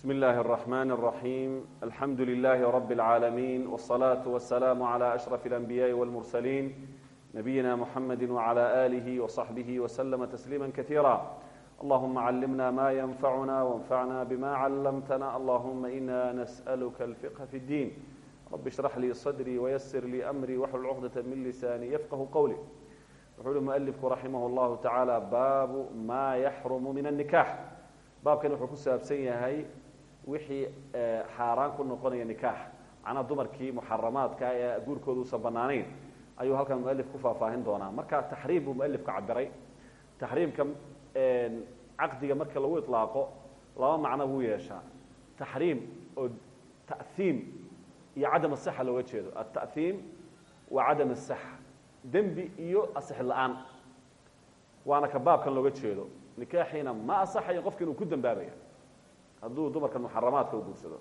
بسم الله الرحمن الرحيم الحمد لله رب العالمين والصلاة والسلام على أشرف الأنبياء والمرسلين نبينا محمد وعلى آله وصحبه وسلم تسليما كثيرا اللهم علمنا ما ينفعنا وانفعنا بما علمتنا اللهم إنا نسألك الفقه في الدين رب اشرح لي صدري ويسر لي أمري واحلل عقدة من لساني يفقه قولي wuxuu hi mualifku raximah llahu tacaala baabu maa yaxrumu min annikaax baabkan wuxuu ku saabsan yahay wixii xaaraan ku noqonaya nikaax. Macnaha dumarkii muxaramaadka ee guurkooda uusan ayuu halkan mualif ku faahfaahin doonaa. Marka taxriim buu mualifku cabiray taxriimka caqdiga marka lagu ilaaqo laba macno buu yeeshaa. Taxriim oo ta'iim iyo cadam asaxa looga jeedo. Ata'iim wa cadam asaxa dembi iyo asix la'aan. Waana ka baabkan looga jeedo. Nikaaxiina ma asaxayo qofka ku dambaabaya hadduu dumarka muxaramaadka u guursado.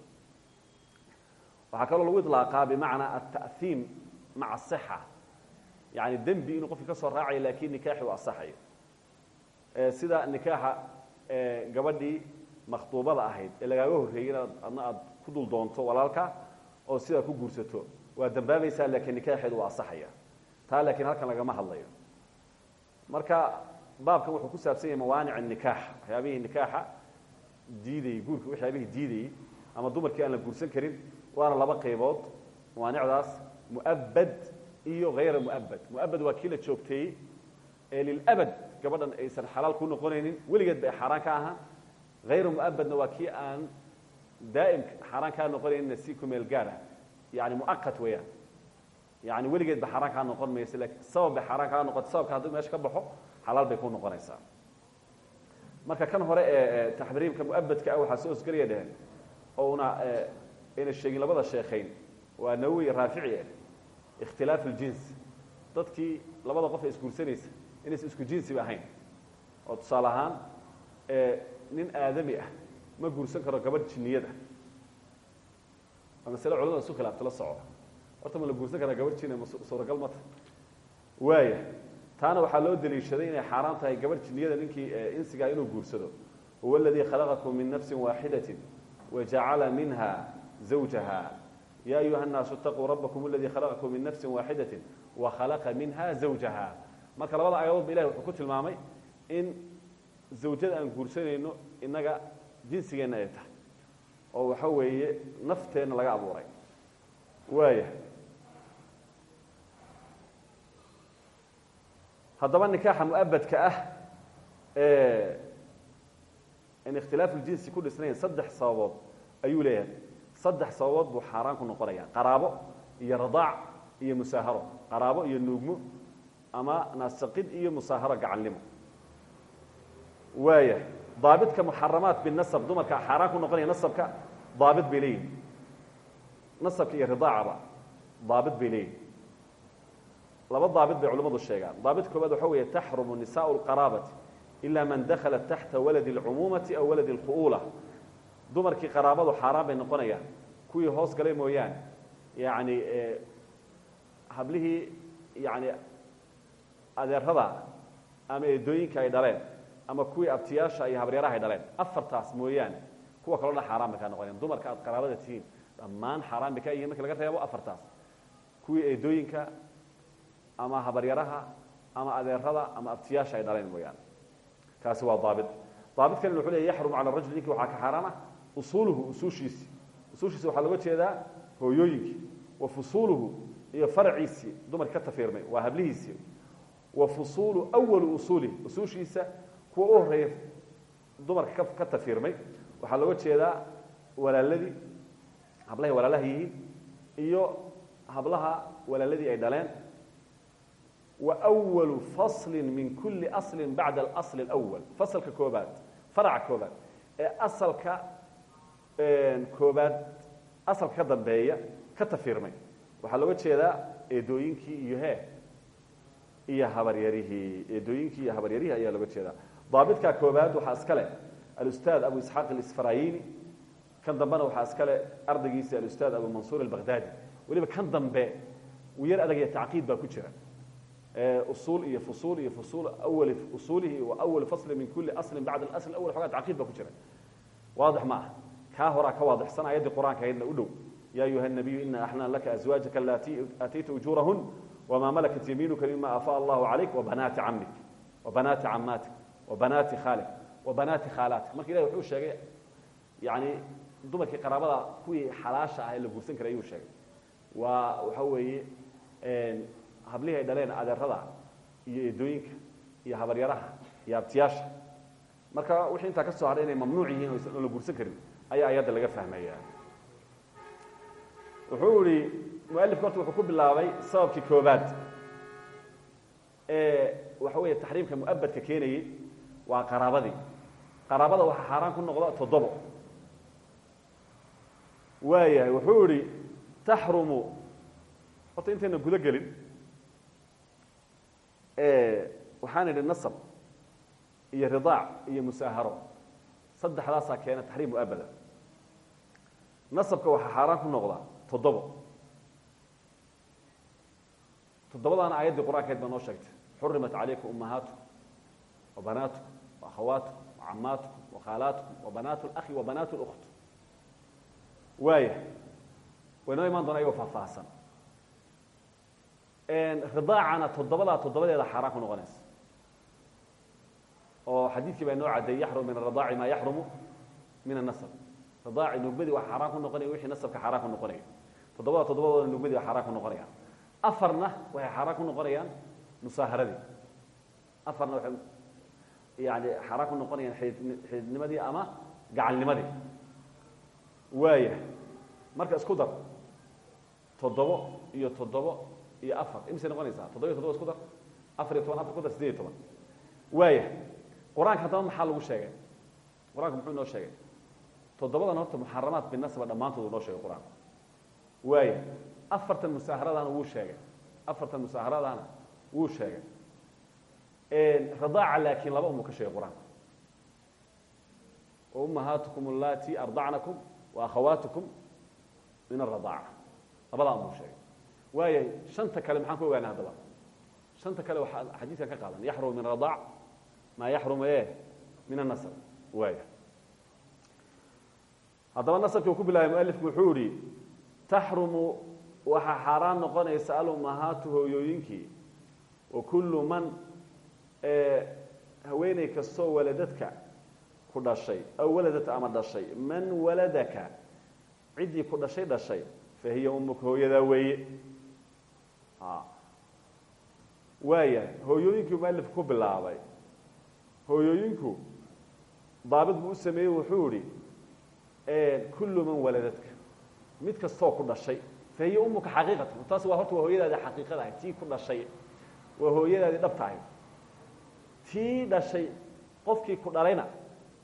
Waxaa kaloo lagu ilaaqaa bimacnaa ata'iim maca asixa yani dembi inuu qofki ka soo raacayo laakiin nikaaxi u asaxayo. Sida nikaaxa gabadhii makhduubada ahayd ee lagaaga horreeyey inaad adna aad ku dul doonto walaalka oo sidaa ku guursato waa dambaabaysaa lakiin nikaaxeedu waa asaxaya. Taa laakiin halkan lagama hadlayo. Marka baabkan wuxuu ku saabsan yahay mawaanic nikaax waxyaabihii nikaaxa diidayey guurka waxyaabihii diidayey ama dumarkii aan la guursan karin waana laba qaybood. Mawaanicdaas muabad iyo hayra muabad muabad waa kii la joogteeyey ee lilabad gabadhan aysan xalaal ku noqonaynin weligeed ba xaaraan ka ahaan hayra muabadna waa kii aan daa'im xaaraan kaa noqonayninna si ku meel gaar ah. Yani muaqat weeyaan. Yani weligeed ba xaaraan kaa noqon maysa laakiin sabab bay xaaraan kaa noqota sababka hadduu meesha ka baxo xalaal bay ku noqonaysaa marka kan hore ee taxriimka muabadka ah waxaa soo osgelaya dheheen oo una ayna sheegin labada sheekayn waa nawowi raafici ah ikhtilaaf اljins dadkii labada qof ee isguursanaysa inaysan isku jinsiba ahayn. Oo tusaale ahaan nin aadami ah ma guursan karo gabadh jiniyad ah. Waa masale culamada isu khilaafta la soco horta ma la guursan karaa gabadh jina ma suuragal mata waaya taana waxaa loo daliishaday inay xaaraan tahay gabarh jinniyada ninkii eh, insigaa inuu guursado huwa aladii khalaqakum min nafsin waaxidatin wajacala minha zawjaha. Ya ayuha nnaasu itaquu rabbakum aladii khalaqakum min nafsin waaxidatin wakhalaqa minha zawjaha. Marka labada aayadoodba ilahi wuxuu ku tilmaamay in zawjada aan guursanayno innaga jinsigeenna ay tahay. Oo waxa weeye nafteenna laga abuuray. Waaya haddaba nikaaxa muabadka ah in ikhtilaaf اljinsi ku dhisnayn saddex sababood ayuu leeyahay. Saddex sababood buu xaaraan ku noqonaya qaraabo iyo radaac iyo musaaharo. Qaraabo iyo nuugmo ama naasaqid iyo musaaharo gacannimo waaya daabidka muxaramaat binasab dumarka xaaraan ku noqonaya nasabka daabid bay leeyihiin nasabka iyo ridaacaba daabid bay leeyihiin laba daabit bay culimmadu sheegaan. Daabit koobaad waxa weeye taxrumu nisaau lqaraabati ilaa man dakhala taxta waladi alcumuumati aw waladi alkhu'uula dumarkii qaraabadu xaaraan bay noqonayaan. Kuwii hoos galay mooyaane yacni eh, hablihii yacni adeerada ama eedooyinka ay dhaleen ama kuwii abtiyaasha iyo habreeraha ay dhaleen. Afartaas mooyaane kuwa kaloo dhan xaaraan bay kaa noqonayaan. Dumarka aad qaraabada tihiin dhammaan xaaraan bay ka yihiin marki laga reebo afartaas kuwii eedooyinka ama habaryaraha ama adeerada ama abtiyaasha ay dhaleen mooyaane kaasi waa daabit. Daabit kan wuxuu leey yaxrumu cala rajul ninkii waxaa ka xaaraana usuuluhu usuushiisi usuushiisi waxaa looga jeedaa hooyooyinkii. Wa fusuuluhu iyo faraciisii dumarki ka tafiirmay waa hablihiisii. Wa fusuulu awalu usuulihi usuushiisa kuwa u horreeya dumarka ka tafiirmay. Waxaa looga jeedaa walaaladii hablahay walaalaha iyo hablaha walaaladii ay dhaleen وأول فصل من كuلi أصل baعd الأصل الأول فصلka koobaad فرca koobaad ee أصلka koobaad أصلka ka dambeeya ka tafirmay waxaa looga jeedaa eedooyinkii iyo he iyo habaryarihii eedooyinkii iyo habaryarihii ayaa looga jeedaa ضaaبطka koobaad waxaa iska leh الأستاذ أبو إسحاq الإسفrayini kan dambena waxaa iska le ardaygiisi الأستاذ أبو منصور البغدادي weliba kan dambe uu yar adag iyo تacقيid baa ku jira usuul iyo fusuul iyo fusuul awali usuulihi wa awal fasli min kuli aslin bacda alasl awal xogaa taqiid baa ku jira waadix ma ah kaa horaa ka waadixsan ayaddii qur'aanka ahaydna u dhow ya ayuha الnabiyu ina axlana laka azwaajaka alatii aatayta ujuurahun wma malakat yamiinuka mima afaa allahu calayk wabanaati camik wabanaati camaatik wabanaati khaalik wabanaati khaalaatik marka ilahi wuxuu sheegay yani dumarkii qaraabada kuwii xalaasha ah ee la guursan karay ayuu sheegay waa waxa weeye hablihii ay dhaleen adeerada iyo eedooyinka iyo habaryaraha iyo abtiyaasha. Marka wixii intaa ka soo hadhay inay mamnuuc yihiin oon la guursan karin ayaa ayadda laga fahmaya wuxuu ihi mualifku horta wuxuu ku bilaabay sababkii koobaad ee waxa weeye taxriimka muabadka keenayey waa qaraabadii. Qaraabada waxaa xaaraan ku noqda toddobo. Waayahay wuxuu ihi taxrumu horta intayna gudo gelin waxaan idhi nasab iyo ridaac iyo musaaharo. Saddexdaasaa keena taxriim muabada nasabka waxaa xaaraan ku noqda toddobo. Toddobadaana aayaddii qur'ankeed baa sheegtay. Xurimat calaykum ummahaatukum wabanaatukum waakhawaatukum wacamaatukum wakhaalaatukum wabanaatu اlakhi wabanaatu اlukht waaya waynoo imaan doona ayagoo faahfaahsan ridaacana toddobadaa toddobadeeda xaaraan ku noqonaysa. Oo xadiidkii baa inoo caddeeyey yaxrum min aridaaci maa yaxrumu min anasab ridaaci nugmadii waa xaaraan ku noqonaya wixii nasabka xaaraan ku noqonaya. Toddobada toddobadooda nugmadii waa xaaraan ku noqonaya. Afarna waxay xaaraan ku noqonayaan musaaharadii afarna waxay yani xaaraan ku noqonayaan xididnimadii ama gacalnimadii. Waaya marka isku dar toddobo iyo toddobo iyo afar imisay noqonaysaa? Toddoba isku dar? Afar iyo toban afar ku dar sideed iyo toban. Waaya qur'aanka maxaa lagu sheegay? Qur'aanku muxuu inoo sheegay? Toddobadan horta muxaramaat binasaba dhammaantood uu noo sheegay qur'aanku. Afartan musaaharadaana wuu sheegay. Afartan musaaharadaana wuu sheegay. Ridaaca laakiin laba umuu ka sheegay qur'aanku. Ummahaatukum allati ardacnakum wa akhawaatukum min aradaaca labadaa umuu sheegay waaya shanta kale maxaan ku ogaana haddaba shanta kale waxaa xadiidkan ka qaadan. Yaxrumu min radaac maa yaxrumu e min anasab waaya haddaba nasabkii ku bilaabay mualifku wuxuu ihi taxrumu waxaa xaaraan noqonaysa alummahaatu hooyooyinkii wa kullu man haweeney kastoo waladadka ku dhashay aw waladata ama dhashay man waladaka ciddii ku dhashay dhashay fa umuka hooyadaa weeye waayahay hooyooyinkii mualifku ku bilaabay. Hooyooyinku daabit buu u sameeyey wuxuu ihi kullu man waladadka. Mid kastoo ku dhashay. Fa hiya umuka xaqiiqatan. Taas waa horta waa hooyadaadii xaqiiqada ahayd tii ku dhashay. Waa hooyadaadii dhabta ahayd tii dhashay qofkii ku dhalayna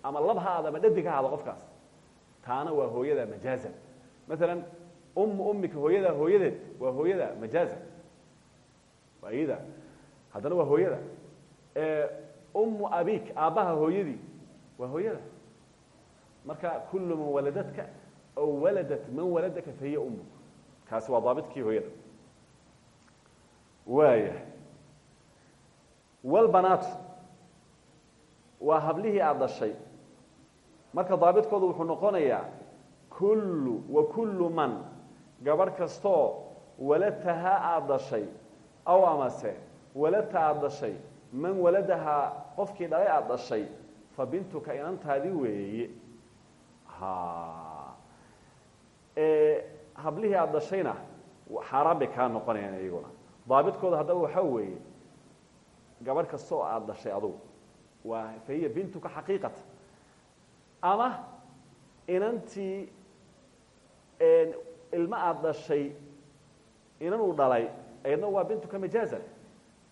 ama lab ha aada ama dhadig ha aada qofkaas. Taana waa hooyada majaaza. Maalan ummu ummika hooyadaa hooyadeed waa hooyada majaaza waa iyada haddana waa hooyada. Ummu abik aabbaha hooyadii waa hooyada. Marka kullu man waladadka aw waladat man waladaka fa hiya ummuk kaasi waa daabitkii hooyada. Waaya walbanaatu waa hablihii aada dhashay. Marka daabidkoodu wuxuu noqonayaa kullu wa kullu man gabadh kastoo walatahaa aada aw amase walata aada dhashay man waladahaa qofkii dhalay aada dhashay fa bintuka inantaadii weeye hablihii aada dhashayna xaaraan bay kaa noqonayaan iyaguna daabidkooda haddaba waxaa weeye gabadh kasta oo dhashay adugu waa fa hiya bintuka xaqiiqata ama inantii ilmo aada dhashay inan uu dhalay ayadna waa bintuka majaazan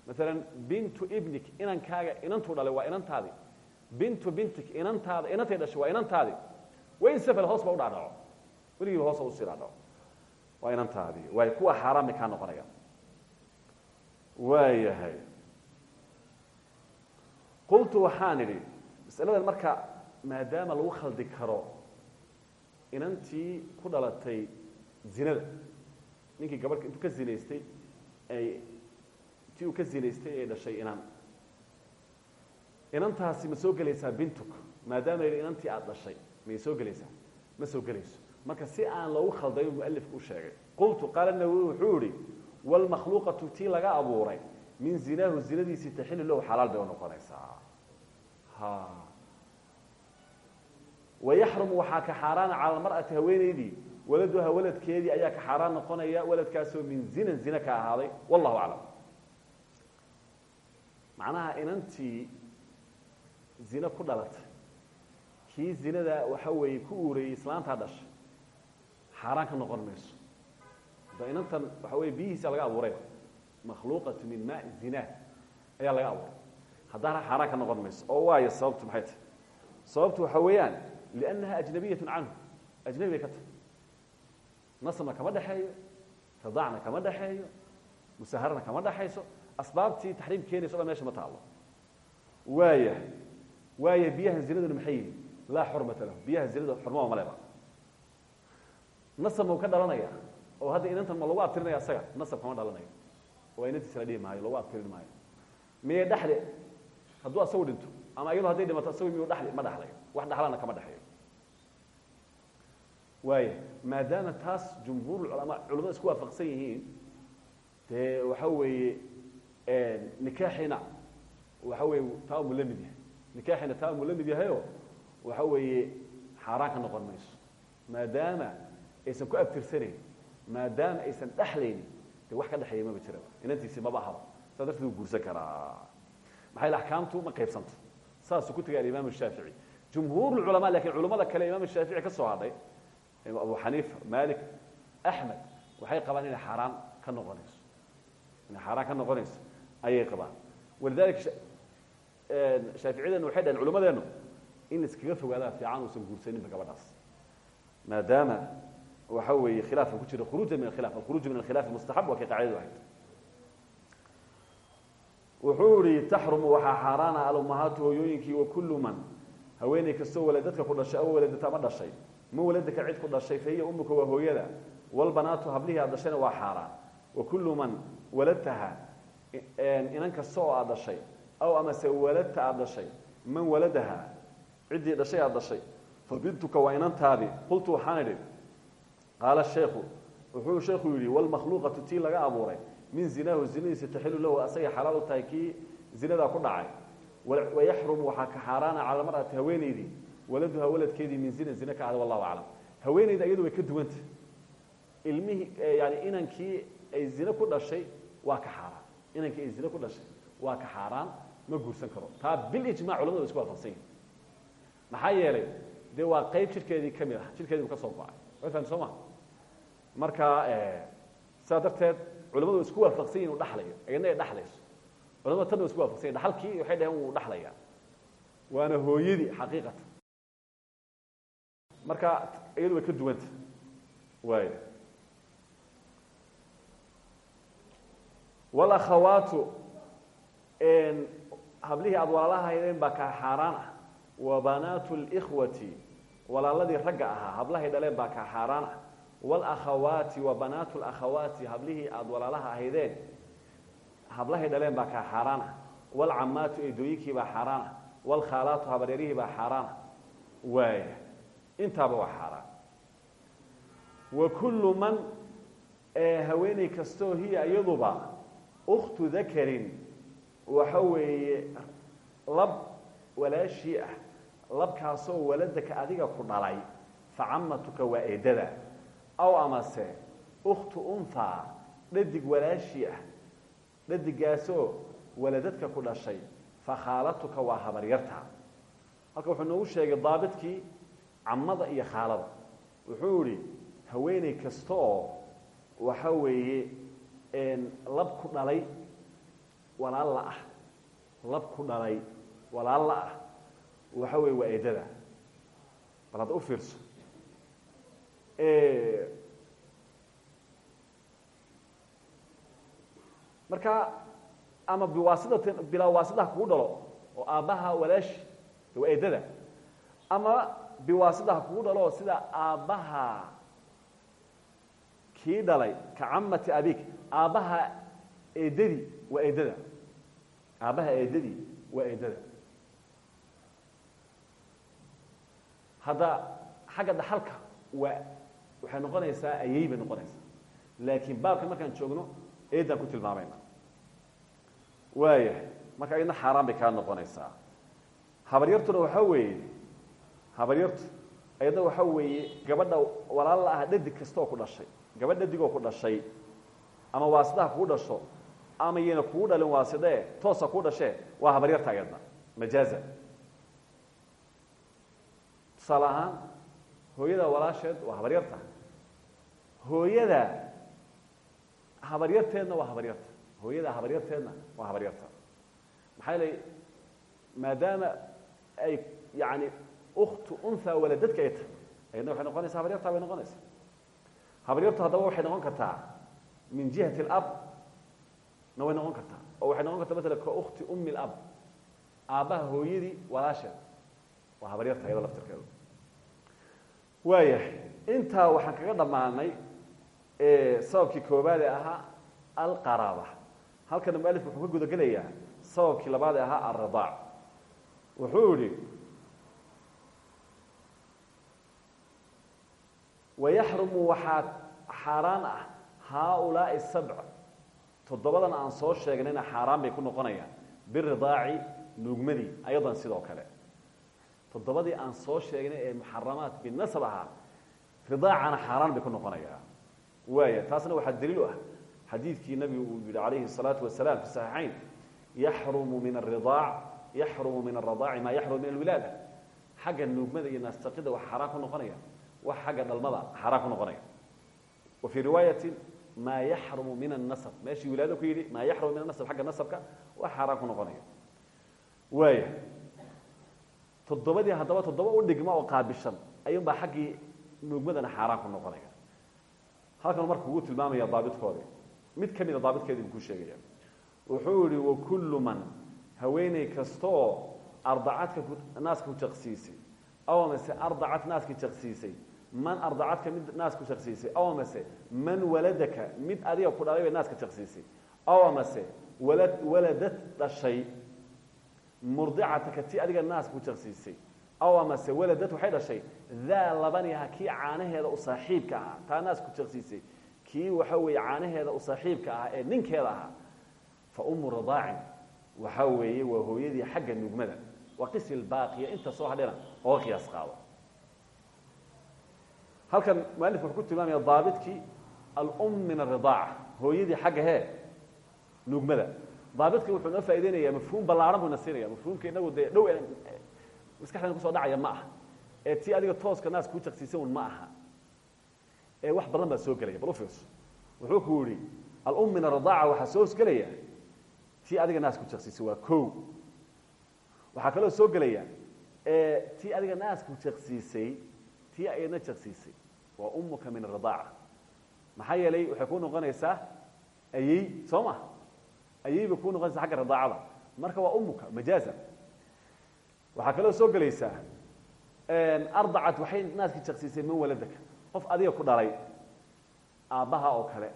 maalan bintu ibnik inankaaga inantuu dhalay waa inantaadi. Bintu bintik inantaada inantay dhashay waa inantaadi. Wain safal hoos ba u dhaadhaco. Weligiiba hoosa u sii dhaadhaco. Waa inantaadii waay kuwa xaaraan bay kaa noqonayaan waayahay. Qultu waxaan idhi masaladan marka maadaama lagu khaldi karo inantii ku dhalatay zinada ninkii gabadhka intuu ka zinaystay ay uu ka zinaystay ee dhashay inan. Inantaasi ma soo gelaysaa bintuk maadaama yidhi inantii aada dhashay may soo gelaysaa. Ma soo gelayso. Marka si aan loogu khaldayo mualifku u sheegay. Qultu qaala nawowi wuxuu ihi wlmakhluuqatu tii laga abuuray min zinaahu zinadiisii taxilu lahu xalaal bay u noqonaysaa. Wayaxrumu waxaa ka xaaraana cala almar'ati waladuha waladkeedii ayaa ka xaaraan noqonaya waladkaasoo min zinan zina ka ahaaday. Wallahu aclam macnaha inantii zine ku dhalatay. Kii zinada waxa weeye ku uurayey islaantaa dhashay. Xaaraan ka noqon mayso. Da inantan waxa wey biyihiisa laga abuuray makhluuqatu min maa zina ayaa laga abuuray. Haddana xaaraan ka noqon mayso. Oo waayo sababtu maxay tahay? Sababtu waxa weeyaan liannaha ajnabiyatu canhu. Ajnabi bay ka tahay nasabna kama dhexeeyo ridaacna kama dhexeeyo musaharana kama dhexayso asbaabtii taxriim keenayso o dhan ma taalo waaya waaya biyaha zinaduna maxay yihiin laa xurmata lahu zinada xurmaba ma leba nasab ka dhalanaya oo hadda inantan ma lagu abtirinaya asaga nasab kama dhalanayo oo inantiisa la dhihi lagu abtirin maayo. Miye dhexle hadduu asagu dhinto ama iyado hadday dhimato asagu miyuu dhexli ma dhexlayo wax dhexlana kama dhexeeyo waaya maadaama taas jumhuur culamaa culamada isku waafaqsan yihiin dee waxa weeye nikaaxina waxa weye taa mu la mid yahay. Nikaaxina taa mu la mid yahayo waxa weeye xaaraan ka noqon mayso. Maadaama aysan ku abtirsanayn maadaama aysan dhexlaynin de wax ka dhexeeya maba jiraba inantiisi maba ahaba saa darteed wuu guursan karaa. Maxaa yl axkaamtu ma qaybsanta. Saasuu ku tegay alimaam shaafici. Jumhuur culamaa laakiin culamada kale imaam shaafici ka soo hadhay abu xaniifa malik axmed waxay qabaan inay xaaraan ka noqonayso. Inay xaaraan ka noqonayso ayay qabaan. Walidalika shaaficiyadeennu waxay dhaheen culamadeenu in iskaga fogaadaa fiican uusan guursaninba gabadhaas. Maadaama waxa weeye khilaafka ku jira khuruuja min alkhilaf alkhuruuju min alkhilaafi mustaxab waa kay qaacidadu ahayd. Wuxuu ihi taxrumu waxaa xaaraana alummahaatu hooyooyinkii wakullu man haweeney kastoo waladadka ku dhashay aw waladata ma dhashay ma waladaka cid ku dhashay fahiya umuka waa hooyada. Walbanaatu hablihii aad dhashayna waa xaaraan. Wakullu man waladtaha inan kasta oo aad dhashay aw amase waladta aad man waladaha ciddii dhashay aad fa bintuka waa inantaadii qultu waxaan idhi qaala sheekhu wuxuu sheekhu yidhi walmakhluuqatu tii laga abuuray min zinaahu zinadiisa taxilu lahu asagay xalaal u tahay ku dhacay. Wayaxrumu waxaa ka xaaraana cala haweenaydii waladuha waladkeedii min zina zine ka ahda wallahu aclam. Haweenayda iyadu way ka duwanta ilmihii yani inankii ay zine ku dhashay waa ka xaaraan. Inankii ay zine ku dhashay waa ka xaaraan ma guursan karo. Taa bilijmac culamadu wa isku waafaqsan yihiin maxaa yeelay dee waa qayb jirkeedii ka mid ah. Jirkeedii bu ka soo go'ay. Way fahamti soo ma? Marka saa darteed culamadu wa isku waafaqsan yihiin uu dhaxlayo. Iyadna ay dhaxlayso. Culamada tanna wa isku wafaqsan yihiin dhaxalkii waxay dhaheen wuu dhaxlaya waana hooyadii xaqiiqatan marka iyadu way ka duwanta waay walakhawaatu hablihii aada walaalaha haydeen baa ka xaaraan ah. Wa banaatu likhwati walaaladii ragga ahaa hablahay dhaleen baa ka xaaraan ah. Walakhawaati wa banaatu lakhawaati hablihii aada walaalaha ahaydeen hablahay dhaleen baa ka xaaraan ah. Walcamaatu eedooyinkii baa xaaraan ah. Walkhaalaatu habaryarihii baa xaaraan ah. Waaya intaaba waa xaaraan. Wa kullu man haweeney kastoo hiya iyaduba ukhtu dakarin waxa weeye lab walaashii ah labkaasoo waladaka adiga ku dhalay facamatuka waa eedada aw amase ukhtu unthaa dhadig walaashii ah dhadigaasoo waladadka ku dhashay fakhaalatuka waa habaryarta. Halka wuxuu noogu sheegay daabidkii camada iyo khaalada. Wuxuu ihi haweeney kasta oo waxa weeye lab ku dhalay walaal la ah. Lab ku dhalay walaal la ah. Waxa weeye waa eedada. U fiirso. Marka ama biwaasidatin bilaa waasidaha kugu dhalo oo aabbaha walaashi waa ama biwaasidaha kugu dhalo sida aabbaha kii dhalay ka camati abik aabbaha eedadii waa eedada. Aabbaha eedadii waa eedada. Hadda xagga dhaxalka waa waxay noqonaysaa ayey bay noqonaysaa. Laakiin baabka markaan joogno eedaan ku tilmaamayna. Waayahay marka iyadna xaaraan bay kaa noqonaysaa. Habaryartuna waxaa weeye habaryartu iyadna waxaa weeye gabadha walaal la ah dhadig kasta oo ku dhashay. Gabadh dhadig oo ku dhashay ama waasidaha kugu dhasho ama yayna kugu dhalin waasidee toosa kuu dhashee waa habaryarta ayadna. Majaaza. Tusaale hooyada walaasheed waa habaryarta hooyada habaryarteedna waa habaryarta hooyada habaryarteedna waa habaryarta maxaa yeelay maadaama ay yani uktu unha waladadka ay tahay ayadna waxay noqonaysaa habaryartaa bay noqonaysaa. Habaryartu haddaba waxay noqon kartaa min jihati alab na way noqon kartaa. Oo waxay noqon kartaa maala ka ukti umi lab aabbaha hooyadii walaasheed waa habaryarta iyada laftirkeedu. Waayahay intaa waxaan kaga dhammaanay sababkii koobaad ee ahaa alqaraaba. Halkana mualif wuxuu ka guda gelayaa sababkii labaad ee ahaa alridaac wuxuu yihi wayaxrumu waxaa xaaraan ah haaulaai sabc toddobadan aan soo sheegnayna xaaraan bay ku noqonayaan biridaaci nuugmadii ayadan sidoo kale toddobadii aan soo sheegnay ee muxaramaat binasab ahaa ridaacana xaaraan bay ku noqonayaa waaya taasna waxaa daliil u ah xadiidkii nabigu uu yihi calayhi الsalaatu wasalaam fi saxiixayn yaxrumu min aridaac yaxrumu min aradaaci maa wax xagga dhalmada xaaraan ku noqonaya. Wa fii riwaayati maa yaxrumu min anasab meeshii wilaado ku yidhi maa yaxrumu min anasab xagga nasabka wax xaaraan ku noqonaya. Waaya toddobadii haddaba toddoba u dhigma oo qaabishan ayuunbaa xaggii nuugmadana xaaraan mid ka mida ku sheegaya. Wuxuu yihi wakullu man haweeney kastaoo ardacadka naaska ku jaqsiisay aw mase ardacat jaqsiisay man ardacadka mid naaska jaqsiisay aw mase man waladaka mid adiga ku dhalay bay naaska jaqsiisay aw mase walad waladad dhashay murdicataka ti adiga naaska ku jaqsiisay aw amase waladad waxay dhashay daa labaniha kii caanaheeda u saaxiibka ahaa taa naaska ku jaqsiisay kii waxa weeye caanaheeda u saaxiibka ahaa ee ninkeeda ahaa fa umu ridaacin waxa weeye waa hooyadii xagga nugmada inta soo hadhena oga qiyaas halkan mualifku wuxuu ku tilmaamaya daabidkii alum min aridaaca hooyadii xagga hee nugmada daabidka wuxuu noo faa'ideynaya mafhuum ballaaran buu na siinaya inagu dee dhow maskaxdana ku soo dhacaya ma aha. Ee tii adiga tooska naas kuu jaqsiisan un ma aha. Ee wax badan baa soo gelaya. Bal u fiirso. Wuxuu ku yihi alum min aridaaca waxaa soo hosgelaya tii adiga naas ku jaqsiisay waa ko waxaa kaloo soo gelaya tii adiga naasku jaqsiisay tii ayadna jaqsiisay waa umuka min aridaaca maxaa yeelay kuu noqonaysaa ayey soo ma? Kuu noqonaysaa xagga ridaacada. Marka waa umuka majaaza. Waxaa kaloo soo gelaysaa ardacat waxay naaskii jaqsiisay man waladaka. Qof adiga ku dhalay aabbaha oo kale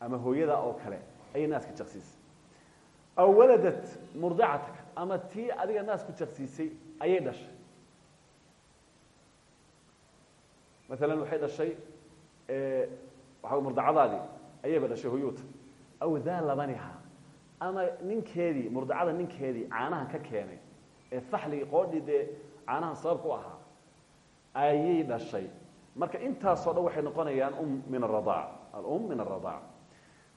ama hooyada oo kale ayay naaska jaqsiisay. Aw waladat murdicataka ama tii adiga naas ku jaqsiisay ayay dhashay maalan waxay dhashay waa murdacadaadii ayayba dhashay hoyuuta aw daa labaniha ama ninkeedii murdacada ninkeedii caanahan ka keenay ee faxligii qoodhii dee caanahan sabab ku ahaa ayay dhashay marka intaasoo dhan waxay noqonayaan um min aradaac alum min aradaac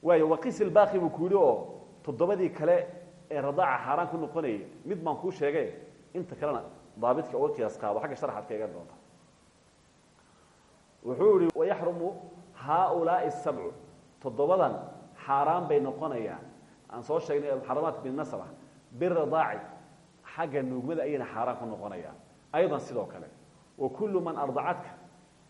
waayo waqisi lbaaqi buu ku yidhi oo toddobadii kale ee radaaca xaaraan ku noqonaya mid baan kuu sheegay inta kalena daabidka uga qiyaas qaado wuxuu yihi wayaxrumu haaulaai sabcu toddobadan xaaraan bay noqonayaan. Aan soo sheegnay almuxaramaat binasra biridaaci xagga nuugmada ayayna xaaraan ku noqonayaan. Aydan sidoo kale wa kullu man ardacadka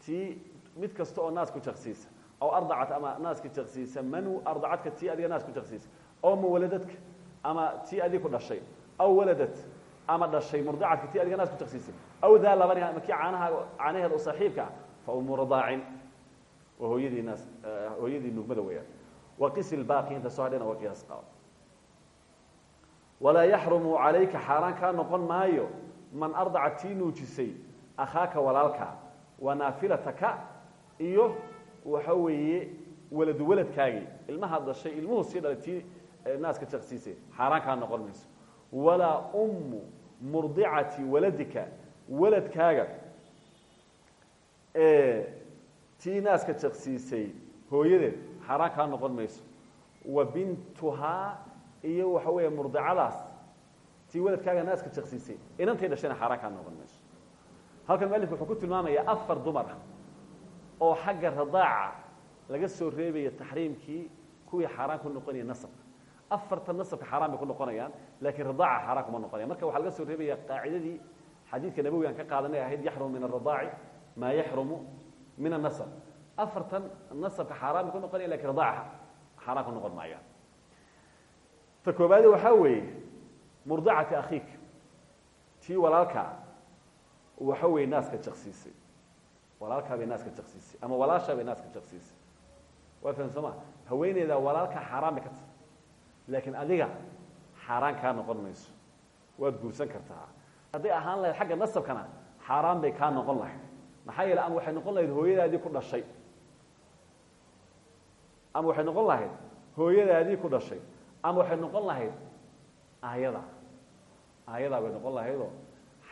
tii mid kasta oo naas ku jaqsiisa aw ardacat ama naaska jaqsiisa man ardacadka tii adiga naas ku jaqsiisa aw ma waladadka ama tii adig ku dhashay aw waladad ama dhashay murdacadka tii adiga naas ku jaqsiisay aw daa labaniha ama kii caanaha caanaheeda u saaxiibka ah fa umu ridaacin waa hooyadii naas hooyadii nuugmada weeyaan. Waqisi lbaaqi inta soo hadhena waa qiyaas qaado walaa yaxrumu calayka xaaraan kaa noqon maayo man ardaca tii nuujisay akhaaka walaalka waa naafilataka iyo waxa weeye waladu waladkaagii ilmahaad dhashay ilmuhu sii dhalay tii naaska jaqsiisay xaaraan kaa noqon mayso. Walaa ummu murdicati waladika tii naaska jaqsiisay hooyadeed xaaraan kaa noqon mayso. Wa bintuhaa iyo waxa weeye murdicadaas tii waladkaaga naaska jaqsiisay inantay dhashayna xaaraan kaa noqon mayso. Halkan mualifku wuxuu ku tilmaamayaa afar dumar ah oo xagga radaaca laga soo reebaya taxriimkii kuwii xaaraan ku noqonaya nasabka afarta nasabka xaaraan bay ku noqonayaan laakiin radaaca xaaraan kuma noqonaya marka waxaa laga soo reebaya qaacidadii xadiidka nabowigan ka qaadanay ahayd yaxrumu min aradaaci maa yaxrumu min anasab afartan nasabka xaaraan bay ku noqonaya laakiin radaaca xaaraan ku noqon maayaan ta koobaade waxaa weeye murdacati akhiik tii walaalkaa waxa weeye naaska jaqsiisay walaalkaa bay naaska jaqsiisay ama walaashaa bay naaska jaqsiisay waa fahan soo ma haweeneydaa walaalkaa xaaraan bay ka tahay laakiin adiga xaaraan kaa noqon mayso waad guursan kartaa hadday ahaan lahayd xagga nasabkana xaaraan bay kaa noqon lahayd maxaa yeele ama waxay noqon lahayd hooyadaadii ku dhashay. Ama waxay noqon lahayd hooyadaadii ku dhashay. Ama waxay noqon lahayd aayada. Aayadaa bay noqon lahaydoo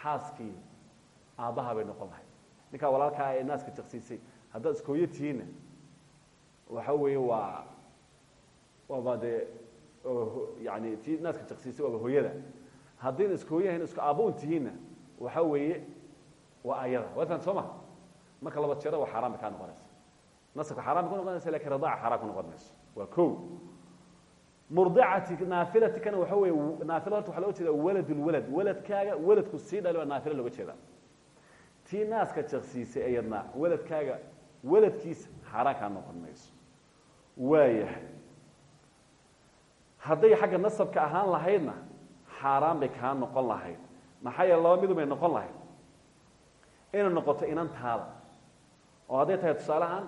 xaaskii aabbaha bay noqon lahayd. Ninkaa walaalkaa ee naaska jaqsiisay haddaad iskooyo tihiinna waxa weeye waa waaba dee yani tii naaska jaqsiisay waaba hooyada. Haddayna iskooyahayn isku aabbaun tihiinna waxa weeye waa ayada waad fahamta soo ma marka laba jeero waa xaaraan bay kaa noqonaysa. Nasabka xaran bay ku noqonaysa laakiin radaaca xaaraan ku noqon mayso waa ko murdicati naafilatikana waxa weeye naafila horta waxa loga jeeda walad. Lwalad waladkaaga waladku sii dhali naafila looga jeeda tii naaska jaqsiisay ayadna waladkaaga waladkiisa xaaraan kaa noqon mayso waayahay. Hadday nasabka ahaan lahaydna xaaraan bay kaa noqon lahayd. Maxaa yeele noqon lahayd. Inay noqoto inantaada oo hadday tahay tusaalahaan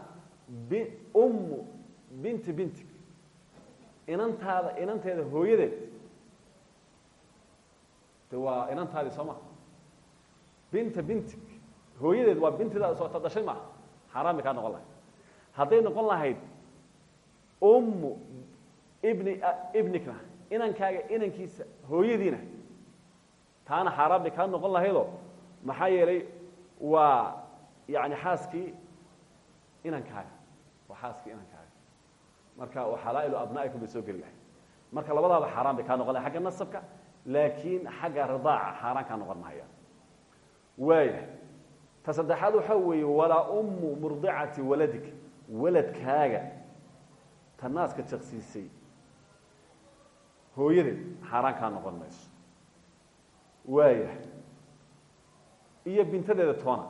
ummu binti bintig inantaada inanteeda hooyadeed de. Waa inantaadii soo bintig hooyadeed waa bintidaada soota dhashay maaha xaaraan bay kaa noqon lahayd hadday noqon lahayd ummu ibni ibnikna. Inankaaga inankiisa hooyadiina taana xaaraan bay noqon lahaydoo maxaa yeelay waa yani xaaskii inankaaga waa xaaskii inankaaga marka xalaa'ilu abnaa'ikum bay soo marka labadaaba xaaraan bay kaa noqon lahay nasabka laakiin xagga ridaaca xaaraan kaa noqon mahaya waaya ta saddexaad ummu murdicati waladik. Waladkaaga ta naaska jaqsiisay. Hooyadeed xaaraan kaa noqon mayso. Waaya iyo bintadeeda toona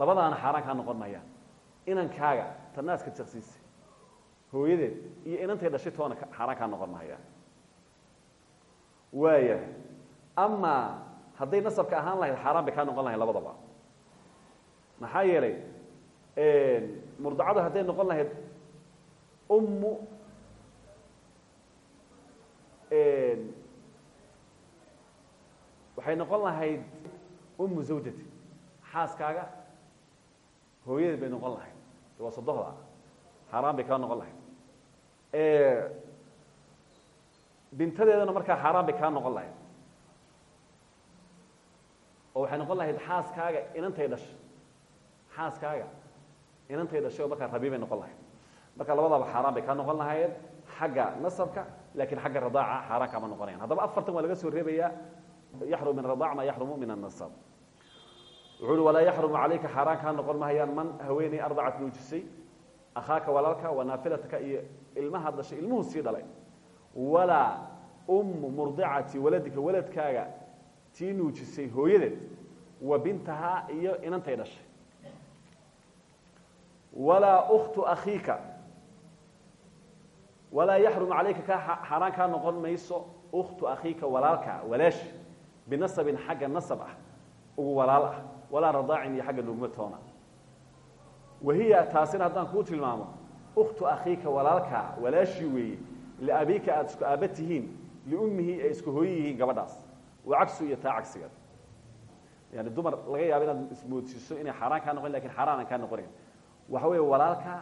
labadaana xaaraan kaa noqon mayaan inankaaga ta naaska jaqsiisay hooyadeed iyo inantay dhashay toona xaaraan kaa noqon mahayaan waaya amaa hadday nasabka ahaan lahayd xaaraan bay kaa noqon lahayd labadaba. Maxaa yeelay murdacadu hadday noqon lahayd ummu waxay noqon lahayd ummu zawjati xaaskaaga hooyadeed bay noqon lahayd. Waa sodohda xaaraan bay kaa noqon lahayd. Bintadeedana markaa xaaraan bay kaa noqon lahayd. Oo waxay noqon lahayd xaaskaaga inantay dhashay. Xaaskaaga inantay dhashay oo markaa rabi bay noqon lahayd. Marka labadaba xaaraan bay kaa noqon lahaayeen xagga nasabka lakiin xagga radaaca xaaraan kaama noqonayan haddaba afartan waa laga soo reebayaa yaxrum min radaac ma yaxrumu min annasab wuxu uhi walaa yaxrumu calayka xaaraan kaa noqon mahayaan man haweeney ardacat nuujisay akhaaka walaalka wanaafilataka iyo ilmaha dhashay ilmuhu sii dhalay. Walaa ummu murdicati waladika waladkaaga tii nuujisay hooyadeed wa bintahaa iyo inantay dhashay. Walaa khtu akhiika walaa yaxrumu calayka ka xaaraan kaa noqon mayso ukhtu akhiika walaalka walaashi binasabin xagga nasab ah ugu walaal ah walaa radaacin iyo xagga nugma toona. Wahiya taasina haddaan kuu tilmaamo ukhtu akhiika walaalka walaashii weeye liabiika aada isku aaba tihiin liummihi ay isku hooyo yihiin gabadhaas. Wa cagsu iyo taa cagsigeed yani dumar laga yaabo inaad ismoodsiiso inay xaaraan kaa noqon laakiin xaaraan aan kaa noqonayn waxa weeye walaalka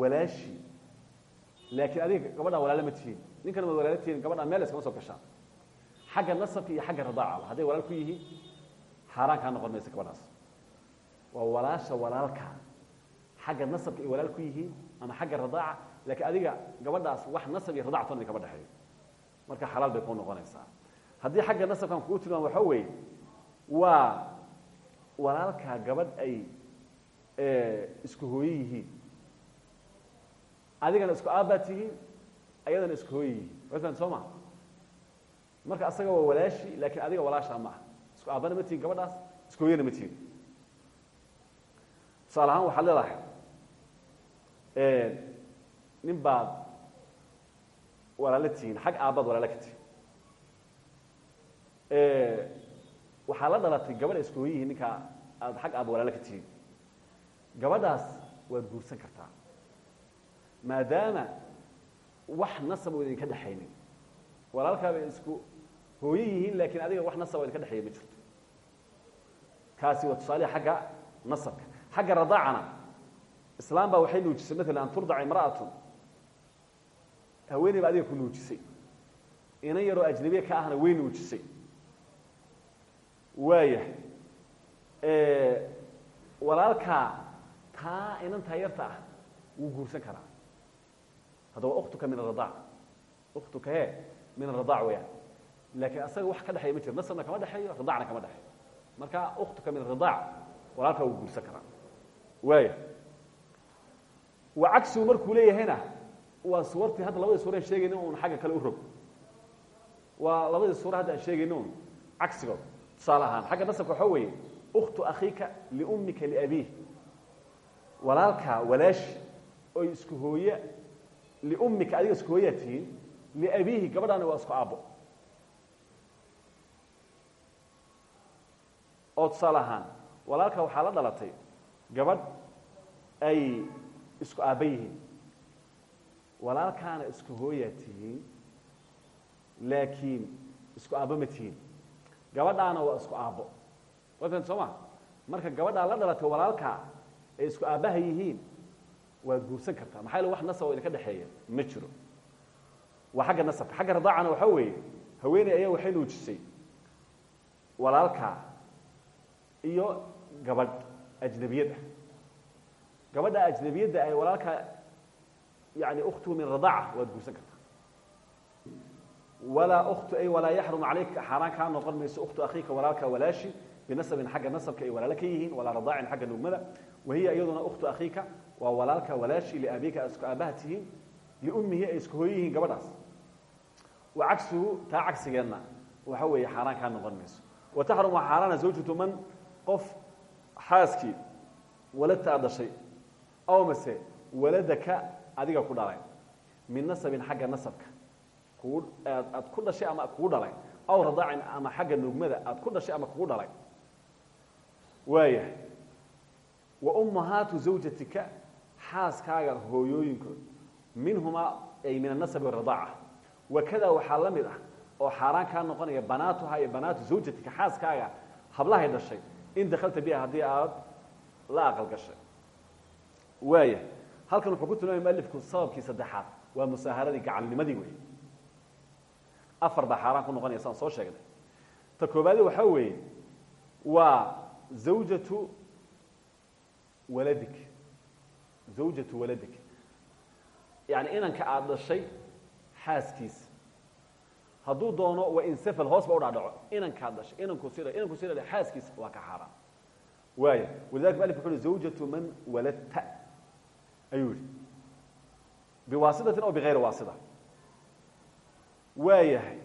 walaashi laakiin adiga gabadhaan walaalo ma tihiin. Ninkan waad walaalo tihiin gabadhaan meel iskama soo gashaan xagga nasabka iyo xagga ridaacaba hadday walaal ku yihiin xaaraan kaa noqon maysa gabadhaas waa walaasha walaalka. Xagga nasabka ay walaal ku yihiin ama xagga ridaaca laakiin adiga gabadhaas wax nasab iyo ridac toona kama dhexeeyo. Marka xalaal bay kuu noqonaysaa. Haddii xagga nasabkan kuu tilmaam waxa weeye waa walaalkaa gabadh ay isku hooye yihiin. Adigana isku aabbaad tihiin ayadana isku hooye yihiin. Wasan soo ma marka asaga waa walaashi laakiin adiga walaashaa ma aha isku aabbana ma tihin gabadhaas isku hooyana ma tihin. Tusaale ahaan waxaad leedahay nin baad walaalo tihiin xag aabbaad walaalo ka tihin. Waxaa la dhalatay gabadha isku hooye yihiin ninkaa aad xag aabba walaalo ka tihiin gabadhaas waad guursan kartaa maadaama wax nasab oo idinka dhexaynin. Walaalkaabay isku hooye yihiin laakiin adiga wax nasab oo idinka dhexeeya ma jirto kaasi waa tusaalihi xagga nasabka. Xagga radaacana islaam baa waxay nuujisay maalan an turdaca imra'atun. Haweeney ba adiga ku nuujisay. Inan yaroo ajnabiye ka ahna way nuujisay. Waaya walaalkaa taa inantaa yarta ah wuu guursan karaa. Hadda waa uktuka min aradaac uktuka he min aradaac weyaan laakiin asaga wax ka dhexeeya ma jiro nasabna kama dhexeeyo ridaacna kama dhexeeyo marka uktuka min aradaac walaalkaa wuu guursan karaa. Waaya wa cagsigu markuu leeyahayna waa suwartii hadda labadii suura aan sheegayni un xagga kale u rog. Waa labadii suura hadda aan sheegayni un cagsigood tusaale ahaan. Xagga nasabka waxaa weeye uktu akhiika liummika liabiih walaalkaa walaashi oy isku hooye liummika adiga isku hooyaa tihiin liabiihi gabadhaani waa isku aabbo oo tusaale ahaan walaalka waxaa la dhalatay gabadh ay isku aabba yihiin. Walaalkaana isku hooyaa tihiin laakiin isku aabbo gabadhaana waa isku aabbo. Watan soo ma marka gabadhaa la dhalatay walaalkaa ay isku aabbaha yihiin guursan kartaa. Maxaa yaele wax nasab oo idinka dhexeeya ma jiro. Waa xagga xagga radaacana waxaa weeye haweeney ayaa waxay nuujisay. Walaalkaa iyo gabadh ajnabiyad ah. Gabadha ajnabiyadda ay walaalkaa yani ukhtuhu min radaaca waad guursan kartaa. Walaa ay walaa yaxrumu calayka xaaraan kaa noqon mayso ukhtu akhiika walaalka walaashi binasabin xagga nasabka ay walaalo ka yihiin walaa radaacin xagga wahiya iyaduna ukhtu akhiika waa walaalka walaashi liabiika aad isku aabbaha tihiin liummihi isku hooye yihiin wa cagsuhu taa cagsigeedna waxa weeye xaaraan kaa noqon mayso. Wa taxrumu xaaraana zawjatu man qof xaaskii waladta aad dhashay aw mase waladaka adiga ku dhalay min nasabin xagga nasabka. Aad ku dhashay ama kugu dhalay aw radaacin ama xagga nugmada aad ku dhashay ama kugu dhalay. Waaya wa ummahaatu zawjatika xaaskaaga hooyooyinkood minhumaa ay min anasabi waradaaca wakada waxaa la mid ah oo xaaraan kaa noqonaya banaatuha iyo banaatu zawjatika xaaskaaga hablahay dhashay in dakalta biha haddii aad la aqal gashay waaya halkan wuxuu ku tilmaamay mualifku sababkii saddexaad waa musaaharadii gacalnimadii wey afar baa ku noqonaya saan soo sheegnay ta koobaadi waxaa weeye waa zawjatu waladik zawjatu waladik yani inanka aada dhashay xaaskiisa hadduu doono waa insafal hoos ba u dhadhaco inankaad dhashay inanku sida xaaskiisa waa ka xaaraan waaya walidalika malif wuxu uhi zawjatu man waladta. Ayuu yihi biwaasitatin aw bigayri waasita waa yahay.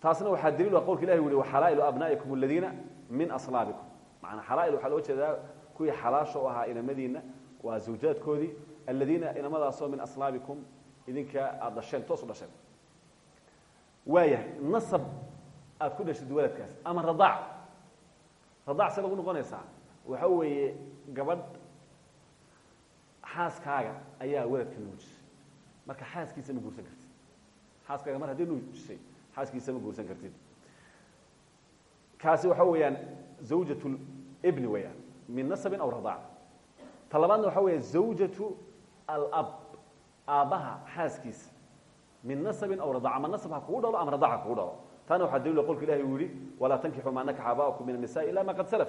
Taasna waxaa daliil qowlka ilahi u yihi waxalaa'ilu abnaa'ikum aladiina min aslaabikum. Macanaa xalaa'il waxaa loo jeedaa kuwii xalaasha u ahaa inamadiina waa zawjaadkoodii aladiina inamadaasoo min aslaabikum idinka aada dhasheen toos u dhasheen. Waa yahay nasab aad ku dhashid waladkaas ama radaac. Radaac see lagu noqonaysaa waxa weeye gabadh xaaskaaga ayaa waladka nuujisay. Marka xaaskiisa ma guursan kartid. Xaaskaaga mar haddii nuujisay xaaskiisa ma guursan kartid. Kaasi waxa weeyaan zawjat libni weeyaan min nasabin aw radaac. Ta labaadna waxa weeya zawjatu alab aabbaha xaaskiisa min nasabin aw radac ama nasab ha kugu dhalo ama radac ha kugu dhalo. Taana waxaa daliila qolka ilahi uu yihi walaa tankixuu maa nakaxa aaba'akum min annisa'i ila ma qad salaf.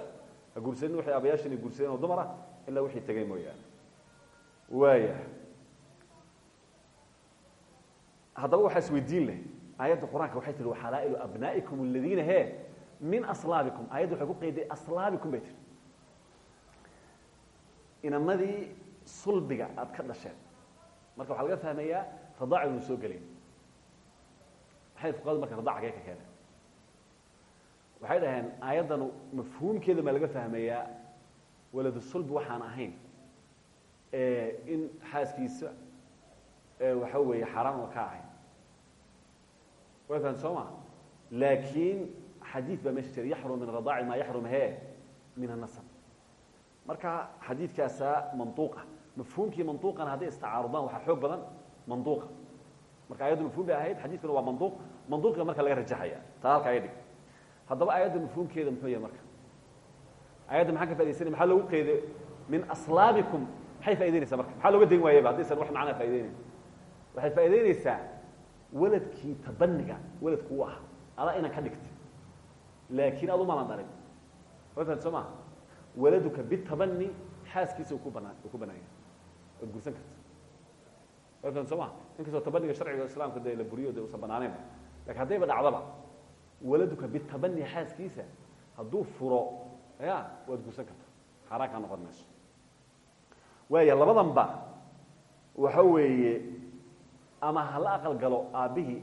Ha guursanin waxay aabayaashan ay guursadeen oo dumar ah ilaa wixii tegay mooyaane. Waaya haddaba waxaa isweydiin leh aayadda qur'aanka waxay tihi waxalaa'ilu abnaa'ikum aladiina he min aslaabikum. Aayadda waxay ku qeyday aslaabikum bay tihi inamadii sulbiga aad ka dhasheen marka waxaa laga fahmayaa radaaci unu soo gelayn maxay fuqahadu marka radaaca kee ka keeneen. Waxay dhaheen aayaddanu mafhuumkeeda maa laga fahmayaa waladu sulbi waxaan ahayn in xaaskiisa waxa weeye xaaraan oo ka ahayn. Way fahan soo ma? Laakiin xadiid baa meesha jira yaxrum min radaaci maa yaxrum he min anasab marka xadiidkaasaa manduuqa mafhuumkii manduuqana hadday istacaarudaan waxaa xoog badan manduuqa marka ayaddu mafhum bay ahayd xadiidkuna waa manduuq manduuqiga marka laga rajaxaya taa halka ay dhig haddaba ayadda mafhuumkeeda muxuu yahay marka ayadda maxaa ka fa'idaysanaya maxaa loogu qeeday min aslaabikum maxay faa'idaynaysaa marka maxaa looga dayn waayaba haddaysan wax macnaa faa'idaynaysa waxay faa'idaynaysaa waladkii tabaniga waladku u ah adaa inan ka dhigtay laakiin adu maadan dhalin soo maa waladuka bitabani xaaskiisa ku banaan ku banaanya waad guursan karta way fahan soo maa inkastoo tabaniga sharciga islaamka dee la buriyo dee usan banaaneenba laakiin haddayba dhacdaba waladuka bitabani xaaskiisa hadduu furo ya waad guursan karta xaaraan kaa noqon mayso waaya labadanba waxa weeye ama hala aqal galo aabbihii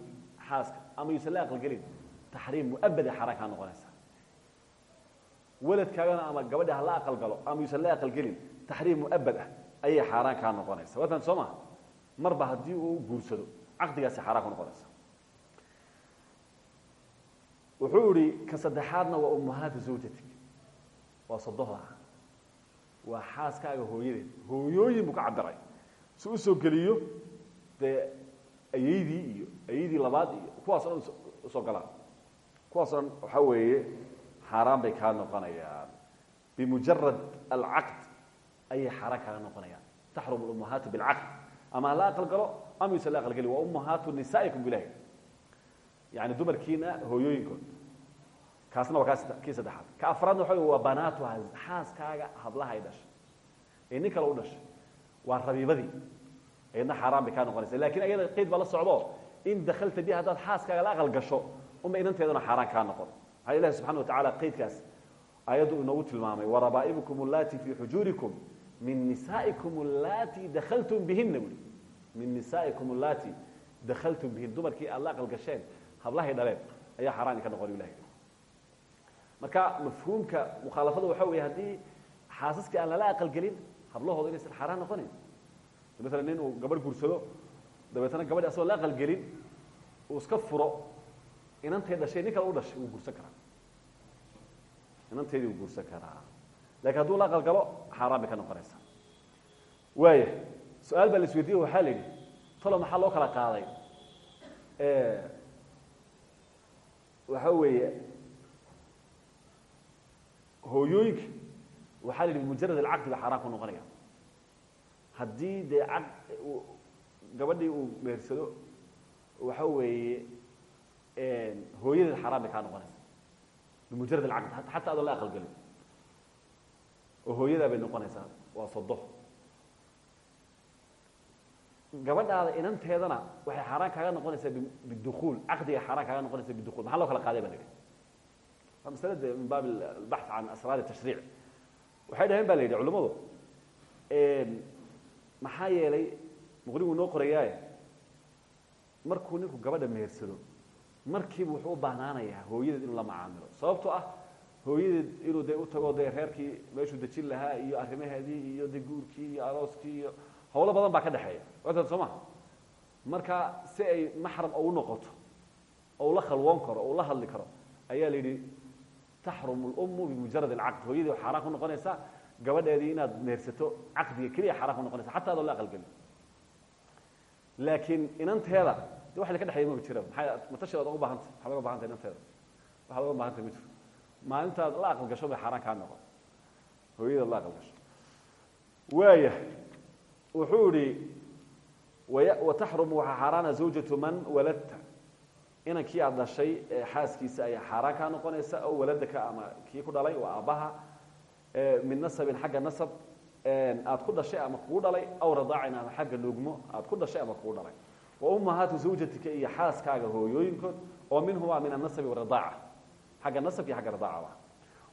xaaska ama yuusan la aqal gelin taxriim muabada xaaraan kaa noqonaysa. Waladkaagana ama gabadha hala aqal galo ama yuusan la aqal gelin taxriim muabad ah ayay xaaraan kaa noqonaysa. Waa ma marba haddii uu guursado caqdigaasi xaaraan ku noqonaysa. Wuxuu ihi ka saddexaadna waa ummahaatu zawjatik waa sodohda waa xaaskaaga hooyadeed. Hooyooyin buu ka cabiray si soo geliyo dee ayaydii iyo ayaydii labaad iyo kuwaas o dhan u soo galaan. Kuwaas o dhan waxaa weeye xaaraan bay kaa noqonayaan. Bimujarad alcaqd ayay xaaraan kaaga noqonayaan. Taxrum lummahaatu bilcaqd ama hala aqal galo ama yuusan la aqal gelin waa ummahaatu nisaa'ikum bilahi. Yani dumarkiina hooyooyinkood. Kaasna waa kii saddexaad. Ka afraadna waxa waa banaatuha xaaskaaga hablaha ay dhashay. Ee nin kale u dhashay. Waa rabiibadii. Ayadna xaaraan bay kaa noqonaysa. Lakin ayada qayd baa la socdo in dakalta bi haddaad xaaskaaga la aqal gasho unba inanteeduna xaaraan kaa noqon. Maxaa ilahi subxana wa tacala qaydkaas ayaddu inoogu tilmaamay. Warabaa'ibukum allati fii xujuurikum min nisaa'ikum allati dakaltum bihina min nisaa'ikum allati dakaltum bihin dumarkii aad la aqal dhaleen ayaa xaaraan ka noqon ilahi marka mafhuumka mukhaalafada waxa weeye haddii xaasaskii aan lala aqal gelin hablahooda inaysan xaaraan noqonayn maala nin uu gabadh guursado dabeetna gabadhi asagoo la aqal gelin uu iska furo inantay dhashay u dhashay wuu guursan karaa. Inanteedii wuu guursan karaa laakiin hadduu la aqal galo xaaraan ka noqonaysaa. Waaya su'aal baa la isweydiiye talo maxaa loo kala qaaday? Waxa weeye hooyooyinka waxaa la yidhi mujarad alcaqdi ba xaaraan ku noqonaya. Haddii dee caq gabadhii uu mehersado waxa weeye hooyadeed xaaraan bay kaa noqonaysa bimujarad alcaqdi xataa adoo la aqal gelin oo hooyadaa bay noqonaysaa. Waa sodo gabadhaada inanteedana waxay xaaraan kaaga noqonaysaa bidukuul caqdiga xaaraan kaaga noqonaysa bidukuul maxaa loo kala qaaday ba la yidhi? Waa masalada min baab albaxth can asraar tashriic. Waxay dhaheen ba la yidhi culimmadu maxaa yeelay muqnigu noo qorayaaye? Markuu ninku gabadha mehersado markiiba wuxuu u baahnaanayaa hooyadeed inuu la macaamilo. Sababtoo ah hooyadeed inuu dee u tago dee reerkii meeshuu dejin lahaa iyo arrimaheedii iyo de guurkii iyo arooskii iyo hawlo badan baa ka dhexeeya watan soo ma marka si ay maxram ou noqoto ou la khalwoon karo ou la hadli karo ayaa la yidhi taxrumu lummu bimujarad alcaqd. Hooyadii xaaraan ku noqonaysa gabadheedii inaad mehersato caqdiga keliya xaaraan ku noqonaysa xataa adoo la aqal gelin laakiin inanteeda de wax la ka dhexeeya maba jira maxay matashidaad uga baahantay waxaad uga bahantay inanteeda. Waxaad uga bahantay ma jiro maalintaad la aqal gasho bay xaaraan kaa noqon. Hooyadaad la aqal gasho. Waaya wuxuu idhi wataxrumu waxaa xaaraana zawjatu man waladta. Inankii aad dhashay ee xaaskiisa ayaa xaaraan kaa noqonaysa aw waladaka ama kii ku dhalay waa aabbaha min nasabin xagga nasab aad ku dhashay ama kugu dhalay aw radaacin ama xagga nugmo aad ku dhashay ama kugu dhalay. Wa ummahaatu zawjatika iyo xaaskaaga hooyooyinkood oo minhumaa min annasabi waradaaca xagga nasabka iyo xagga radaacaba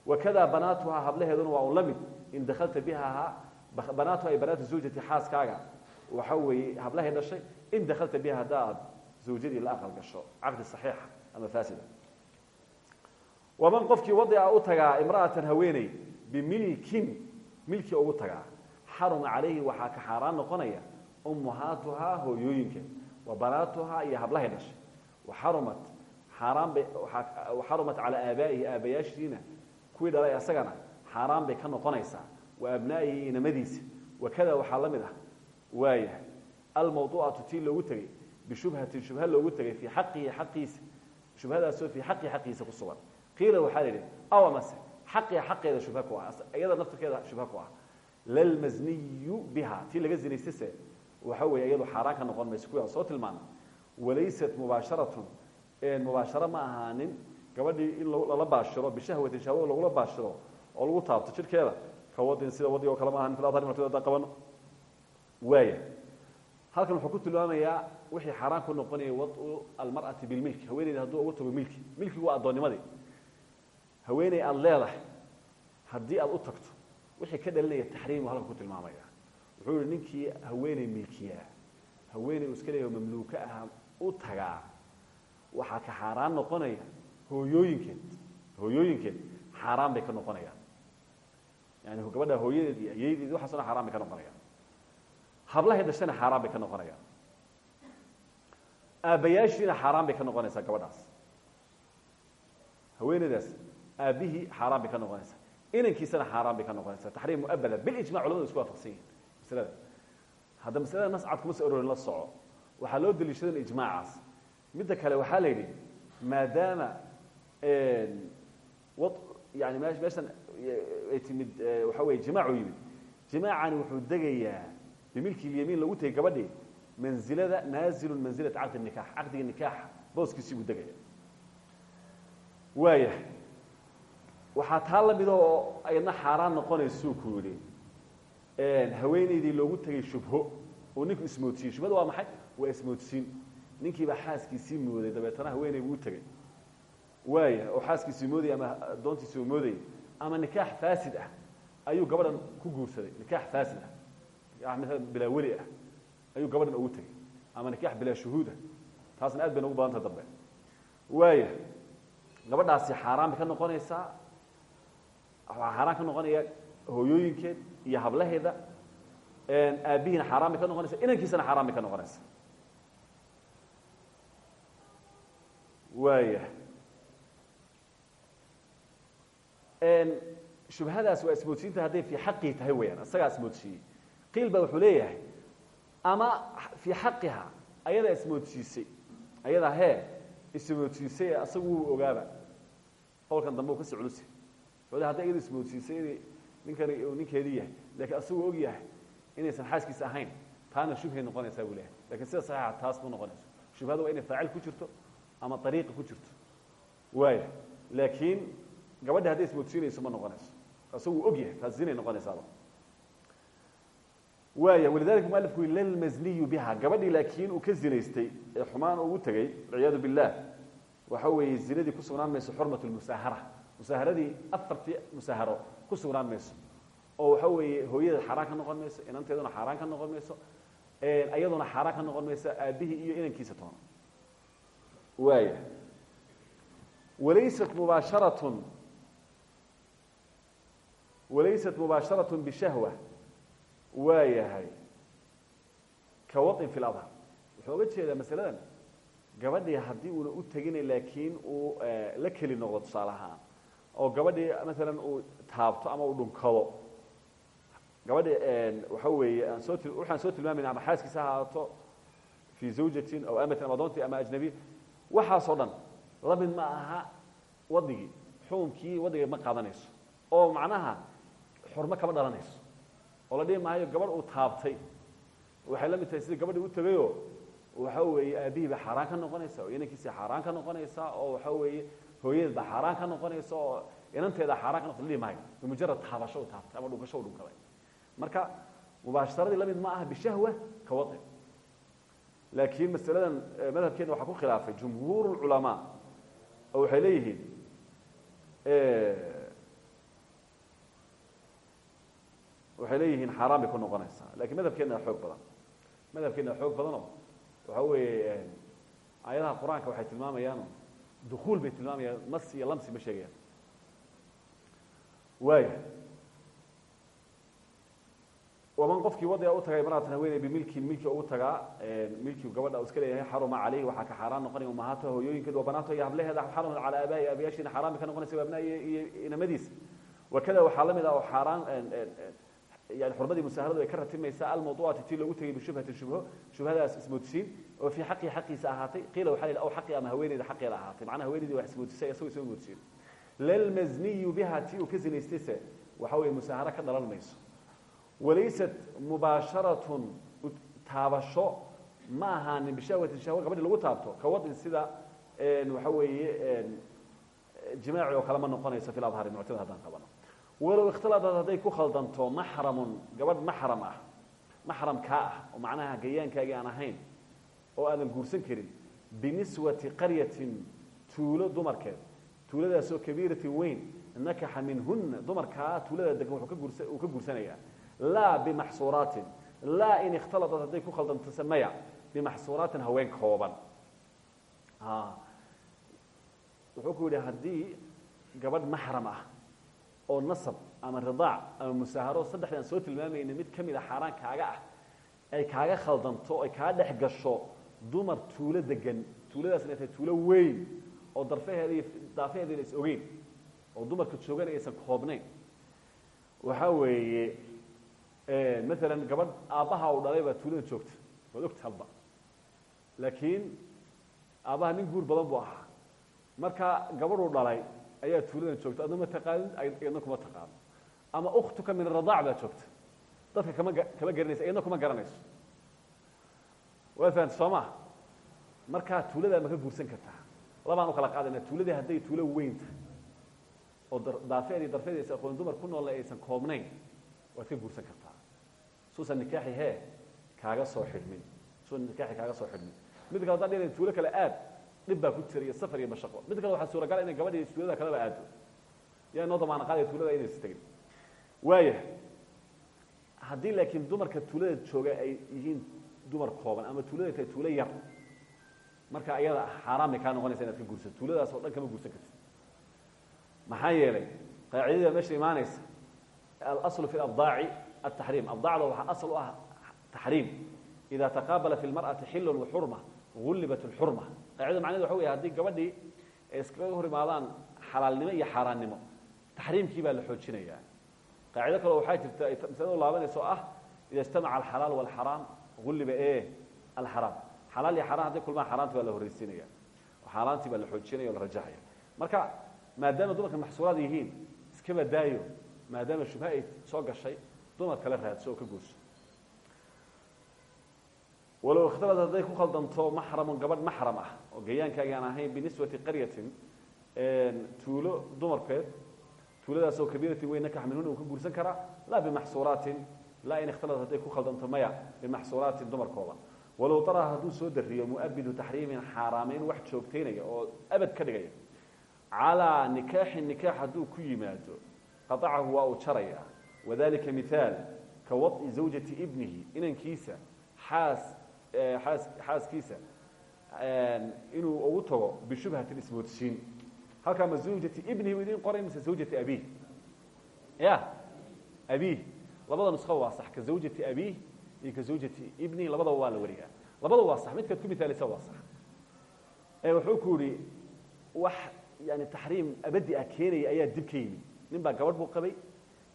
wakadaa banaatuhaa hablaheeduna waa un la mid in dakhalta bihaha banaatuha banaatu zawjati xaaskaaga waxa weeye hablahay dhashay in dakhalta biha hadda aad zawjadii la aqal gasho caqdi saxiixa ama faasida waman qofkii wadica u tagaa imra'atan haweeney bimilkin milki ugu tagaa xaruma calayhi waxaa ka xaaraan bay waxarumat calaa aabaa'ihi aabayaashiina kuwii dhalay asagana xaaraan bay ka wa abnaa'ihi inamadiisa wakada waxaa la mid ah waaya almawduucatu tii loogu tegey bishubhatin shubha loogu tegay fii xaqihi xaqiisa shubhadaasoo fii xaqii xaqiisa ku sugan. Qiila waxaa la aw amase xaqiha xaqeeda shubha ku ah iyada naftirkeeda shubha ah. Biha tii laga zinaystase waxa weeye iyadu xaaraan ka noqon mayso kuwii aan walaysat mubaasharatun mubaasharo ma ahaanin. Gabadhii in lala baashiro bishahwatin shahwada lagula baashiro oo lagu taabto jidhkeeda ka wadin sida wadi oo kale ma ahanin fil adhari martida haddaan qabano waaya halkan wuxuu ku tilmaamayaa wixii xaaraan ku noqonaya wadu almar'ati bilmilki. Haweeneyda hadduu ugu tago milki. Milkigu waa addoonnimadii haweeney aada leedahay haddii aada u tagto wixii ka dhalinaya taxriimu halkan ku tilmaamaya wuxuu ninkii haweeney milkiyaa haweeney iska leeyaho mamluuka ah u tagaa waxaa ka xaaraan noqonaya hooyooyinkeed hooyooyinkeed xaaraan bay ka noqonayaan. Yani gabadha hooyadeed iyo ayadeed waxaasoo dhan xaaraan bay ka noqonayaan. Hablahay dhashana xaaraan bay ka noqonayaan. Aabbayaashiina xaaraan bay ka noqonaysaa gabadhaas. Haweeneydaas aabbihii xaaraan bay ka noqonaysaa. Inankiisana xaaraan bay ka noqonaysaa. Taxriim muabada bilijmac culamadu isku waafaqsan yihiin maslada hadda kuma soo arorin la soco. Waxaa loo daliishadan ijmaacaas midda kale waxaa la yidhi maadaama wad yani me meeshan ay timid waxa weye jimaacu yimid. Jimaacani wuxuu degayaa bimilki lyamiin lagu tegay gabadhii manzilada naazilu manzilat caqdi nikax caqdiga nikaaxa booskiisii buu degaya waaya waxaa taa la mid oo ayadna xaaraan noqonaysuu ku yidhi haweeneydii loogu tegay shubho oo ninku ismoodsiiyey shubhada waa maxay? Waa ismoodsiin ninkiibaa xaaskiisii mooday dabeetana haweeney buu u tegey waaya oo xaaskiisii moodayay ama addoontiisii moodayay ama nikaax faasid ah ayuu gabadhan ku guursaday. Nikaax faasid ah. Maala bilaa weli ah ayuu gabadhan ugu tegey ama nikaax bilaa shuhuudah taasna aad bay nagu badanta dambe. Waaya gabadhaasi xaaraan ka noqonaysaa waxaa xaaraan ka noqonaya hooyooyinkeed iyo hablaheeda. Aabbihiina xaaraan bay ka noqonaysa inankiisana xaaraan ka noqonaysa waaya shubhadaas waa ismoodsiinta hadday fii xaqii tahay weyaan isagaa ismoodsiiyey qiil ba wuxuu leeyahay ama fii xaqiha ayadaa ismoodsiisay ayadaa hee ismoodsiisay asagu wuu ogaaba. Qowlkan dambe u ka sii culusi wuxuu hadday iyada ismoodsiisay inay ninkani ninkeedii yahay laakiin asagu og yahay inaysan xaaskiisa ahayn taana shubhay noqonaysaa buu leeyahay. Lakin sida saxiixa taas ma noqonayso shubhada waa inay faacil ku jirto ama ariiqi ku jirto. Waaya laakiin gabadha hadday ismoodsiinayso ma noqonayso. Asagu og yahay taas zinay noqonaysaaba. Waaya walidalika mualifku yii lalmasniyu biha gabadhii laakiin uu ka xumaan ugu tegey walciyaadu billah waxa weeye zinadii ku sugnaan mayso xurmat lmusaahara musaaharadii afartii musaaharo ku sugnaan mayso. Oo waxa weeye hooyada xaaraan noqon mayso inanteeduna xaaraan ka noqon mayso iyaduna xaaraan noqon mayso aabihii iyo inankiisa toona waaya walaysat mubaasharatun walaysat mubaasharatun bishahwa waa yahay ka wain fi wuxuu oga jeedaa masaladan gabadhii haddii uuna u teginay laakiin uu la keli noqdo tusaale oo gabadhii maalan uu taabto ama uu dhunkado gabadhi waxa weeye aan soo waxaan soo tilmaamayna ama xaaskiisa ha ahaato fii zawjatin aw amatin ama adoonti ama ajnabiya waxaasoo dhan la mid ma aha wadigii xukunkii waddiga ma qaadanayso oo macnaha xurmo kama dhalanayso oo la dhihi gabadh uu taabtay. Waxay la mid tahay sidii gabadhii u tegayoo waxa weeye aabihii ba ka noqonaysa oo inankiisa xaaraan ka noqonaysa oo waxa weeye hooyadeed ba ka noqonaysa oo inanteeda xaaraan ka noqon dhihi maayo. Bimujarad taabasho u taabtay ama dhunkasho u dhunkaday marka mubaasharadii la mid ma aha bishahwa ka wadi laakiin masaladan madhabkeena waxaa ku khilaafay jumhuur اculamaa oo waxay leeyihiin waxay leeyihiin ku noqonaysaa. Lakiin madhabkeena xoog badan. Madhabkeena xoog badanoo waxa weeye aayadaha qur'aanka waxay tilmaamayaan dukuul bay tilmaamayaan iyo lamsi ma sheegayaan. Waaya waman qofkii wadiga u tagay maratan haweeney bimilkin milki ugu tagaa milkiu gabadha iska leeyahay xaruma caleyhi waxaa ka xaaraan noqonaya umahaata hooyooyinkeed wa banaato iyo hableheeda xaruma calaa aabaahi aabayaashiina xaaraan bay ka noqonaysa wa abnaa iyo inamadiisa wakada waxaa la mid ah oo xaaraan yani xurmadii musaaharadu ay ka ratimaysaa almawduucati tii loogu tegay bishubhati shubho shubhadaas ismoodsiin oo fii xaqii xaqiisa ahaatay. Qiila waxa la yidhi aw xaqi ama haweeneyda xaqeeda ahaatay. Macnaha haweeneydii wax ismoodisay isagoo isoo moodsiin. Lalmazniyu biha tii uu ka zinaystayse waxa weeye musaaharo ka dhalan mayso walaysat mubaasharatun taabasho ma ahaanin bishahwatin shahwa gabadhi lagu taabto ka wadin sida waxa weeye jimaaci oo kale ma noqonayso fi labhari muctada haddaan qabano walow ikhtilaطat hadday ku khaldanto maxramun gabadh maxram ah maxram kaa ah oo macnaha gayaankaagii aan ahayn oo aadan guursan karin biniswati qaryatin tuulo dumarkeed tuuladaasoo kabiiratin weyn nakaxa minhuna laa bimaxsuuraatin laa in ikhtalaطat hadday ku khaldanto samaya bimaxsuuraatin haween kooban wuxuu ku yidhi haddii gabadh maxram ah oo nasab ama ridaac ama musaaharo saddexda aan soo tilmaamayna mid ka mid a xaaraan kaaga ah ay kaaga khaldanto ay kaa dhex gasho dumar tuulo degan tuuladaasna tahay tuulo weyn oo darfaheeda iyo is koobnayn waxaa weeye maalan gabadh aabbaha u dhalay baa tuulada joogta waad ogta halba. Laakiin aabbaha nin guur badan buu ahaa. Marka gabadhuu dhalay ayaa tuuladan joogta adna ma taqaanin iyadna kuma taqaano. Ama uktuka min aradaac baa joogta dadka kama kama garanaysa iyadna kuma garanayso. Waa fahamta soo maa markaa tuuladaa ma ka guursan kartaa. Labaan u kala qaadayna tuuladii hadday tuulo weynta oo daafeed iyo darfeed aysan aqoon dumar ku noolle aysan koobnayn waad ka guursan kartaa suusan nikaaxi hee kaaga soo xidhmin. Suusan nikaaxi kaaga soo xidhmin. Mid kale haddaan dhinayn tuulo kale aad dhib baa ku jira iyo safar iyo mashaqo. Mid kale waxaa suuragala inay gabadhii tuulada kaleba aado. Yaa inoo damaana qaadaya tuulada inaysa tegin. Waaya haddii laakiin dumarka tuulada jooga ay yihiin dumar kooban ama tuulada tahay tuulo yar marka ayada xaaraan bay kaa noqonaysa inaad ka guursato. Tuuladaas oo dhan kama guursan kartid. Maxaa yeelay qaacidada meesha imaanaysa alaslu fi abdaaci ataxriim abdaacda waxaa asal u ah taxriim ida taqaabala fi lmar'ati xilun waxurma gullibat اlxurma qaacidada macnedu waxa wey haddii gabadhii iskaga hor imaadaan xalaalnimo iyo xaaraannimo taxriimkii baa la xoojinayaa qaacido kaleo waxaa jirta ay masaladu laabanayso ah ida ijtamaca alxalaal wاlxaraam gulliba e alxaraam xalaal iyo xaraan hadday kulmaan xaaraanti baa la horreysiinaya oo xaaraantii baa la xoojinaya o la rajaxaya marka maadaama dumarka maxsuuraad yihiin iska badaayo maadaama shubha ay soo gashay dumar kale raadso oo ka guurso. Walow ikhtalad hadday ku khaldanto maxramun gabadh maxram ah oo gayaankaagi aan ahayn binisbati qaryatin tuulo dumarkeed tuuladaasoo kabiiratin weyn nakax minhuna uu ka guursan karaa laa bimaxsuuraatin laa in ikhtalad hadday ku khaldanto maya bimaxsuuraatin dumarkooda. Walow taraha hadduu soo dariyo muabidu taxriimin xaaraameyn wax joogtaynaya oo abad ka dhigaya calaa nikaaxin nikaax hadduu ku yimaado qaacahu waa uu wadalika mihaal ka waط'i zawjati ibnihi inankiisa xaas xaaskiisa inuu ugu tago bishubhati ismoodsiin halkaa ma zawjati ibnihi u idin qoray mise zawjati abiih ya abiih labada nusqo waa sax ka zawjati abiih iyo ka zawjati ibnihi labadaba waa la wariyaa labada waa sax midkaad ku mithaalisa waa sax wuxuu ku yihi wax yani taxriim abadi ah keenaya ayaa dib ka yimid nin baa gabadh buu qabay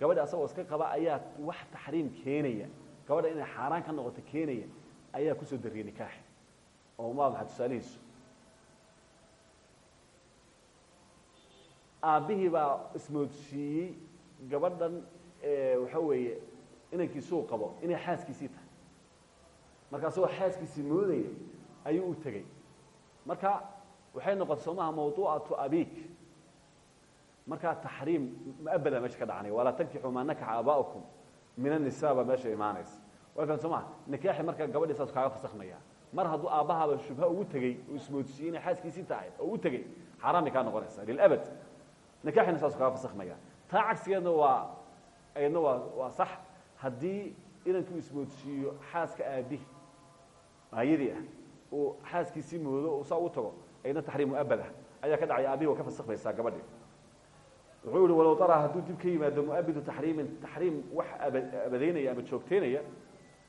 gabadha asagoo iska qaba ayaa wax taxriim keenaya. Gabadha inay xaaraan ka noqoto keenaya ayaa ku soo dariyay nikaaxi oo ma maxa tusaalihiisu. Aabbihii baa ismoodsiiyey gabadhan waxa weeye inankiisuu qabo inay xaaskiisii tahay. Marka asagoo xaaskiisii moodaya ayuu u tegey marka waxay noqotay soomaha mawduucatu abik markaa taxriim muabada meesha ka dhacanaya walaa tankixuu maa nakaxa aaba'ukum min anisa baa meesha imaanaysa. Waa kan soo maa nikaaxi marka gabadhii saas kaaga fasakmaya mar hadduu aabbahaaba shubha ugu tegey oo ismoodsiiyey inay xaaskiisii tahay oo u tegey xaaraan bay kaa noqonaysa lilabad nikaaxina saas kaaga fasakmaya taa cagsigeedna waa ayadna waa waa sax. Haddii inankuu ismoodsiiyo xaaska aabihi ayadii ah uu xaaskiisii moodo uu saa u tago ayadna taxriim muabadah ayaa ka dhacaya aabihi waa ka fasakmaysaa gabadhii wuxuu yihi walow daraa dib ka yimaado muabidu taxriimin taxriim wax abadaynaya ama joogteynaya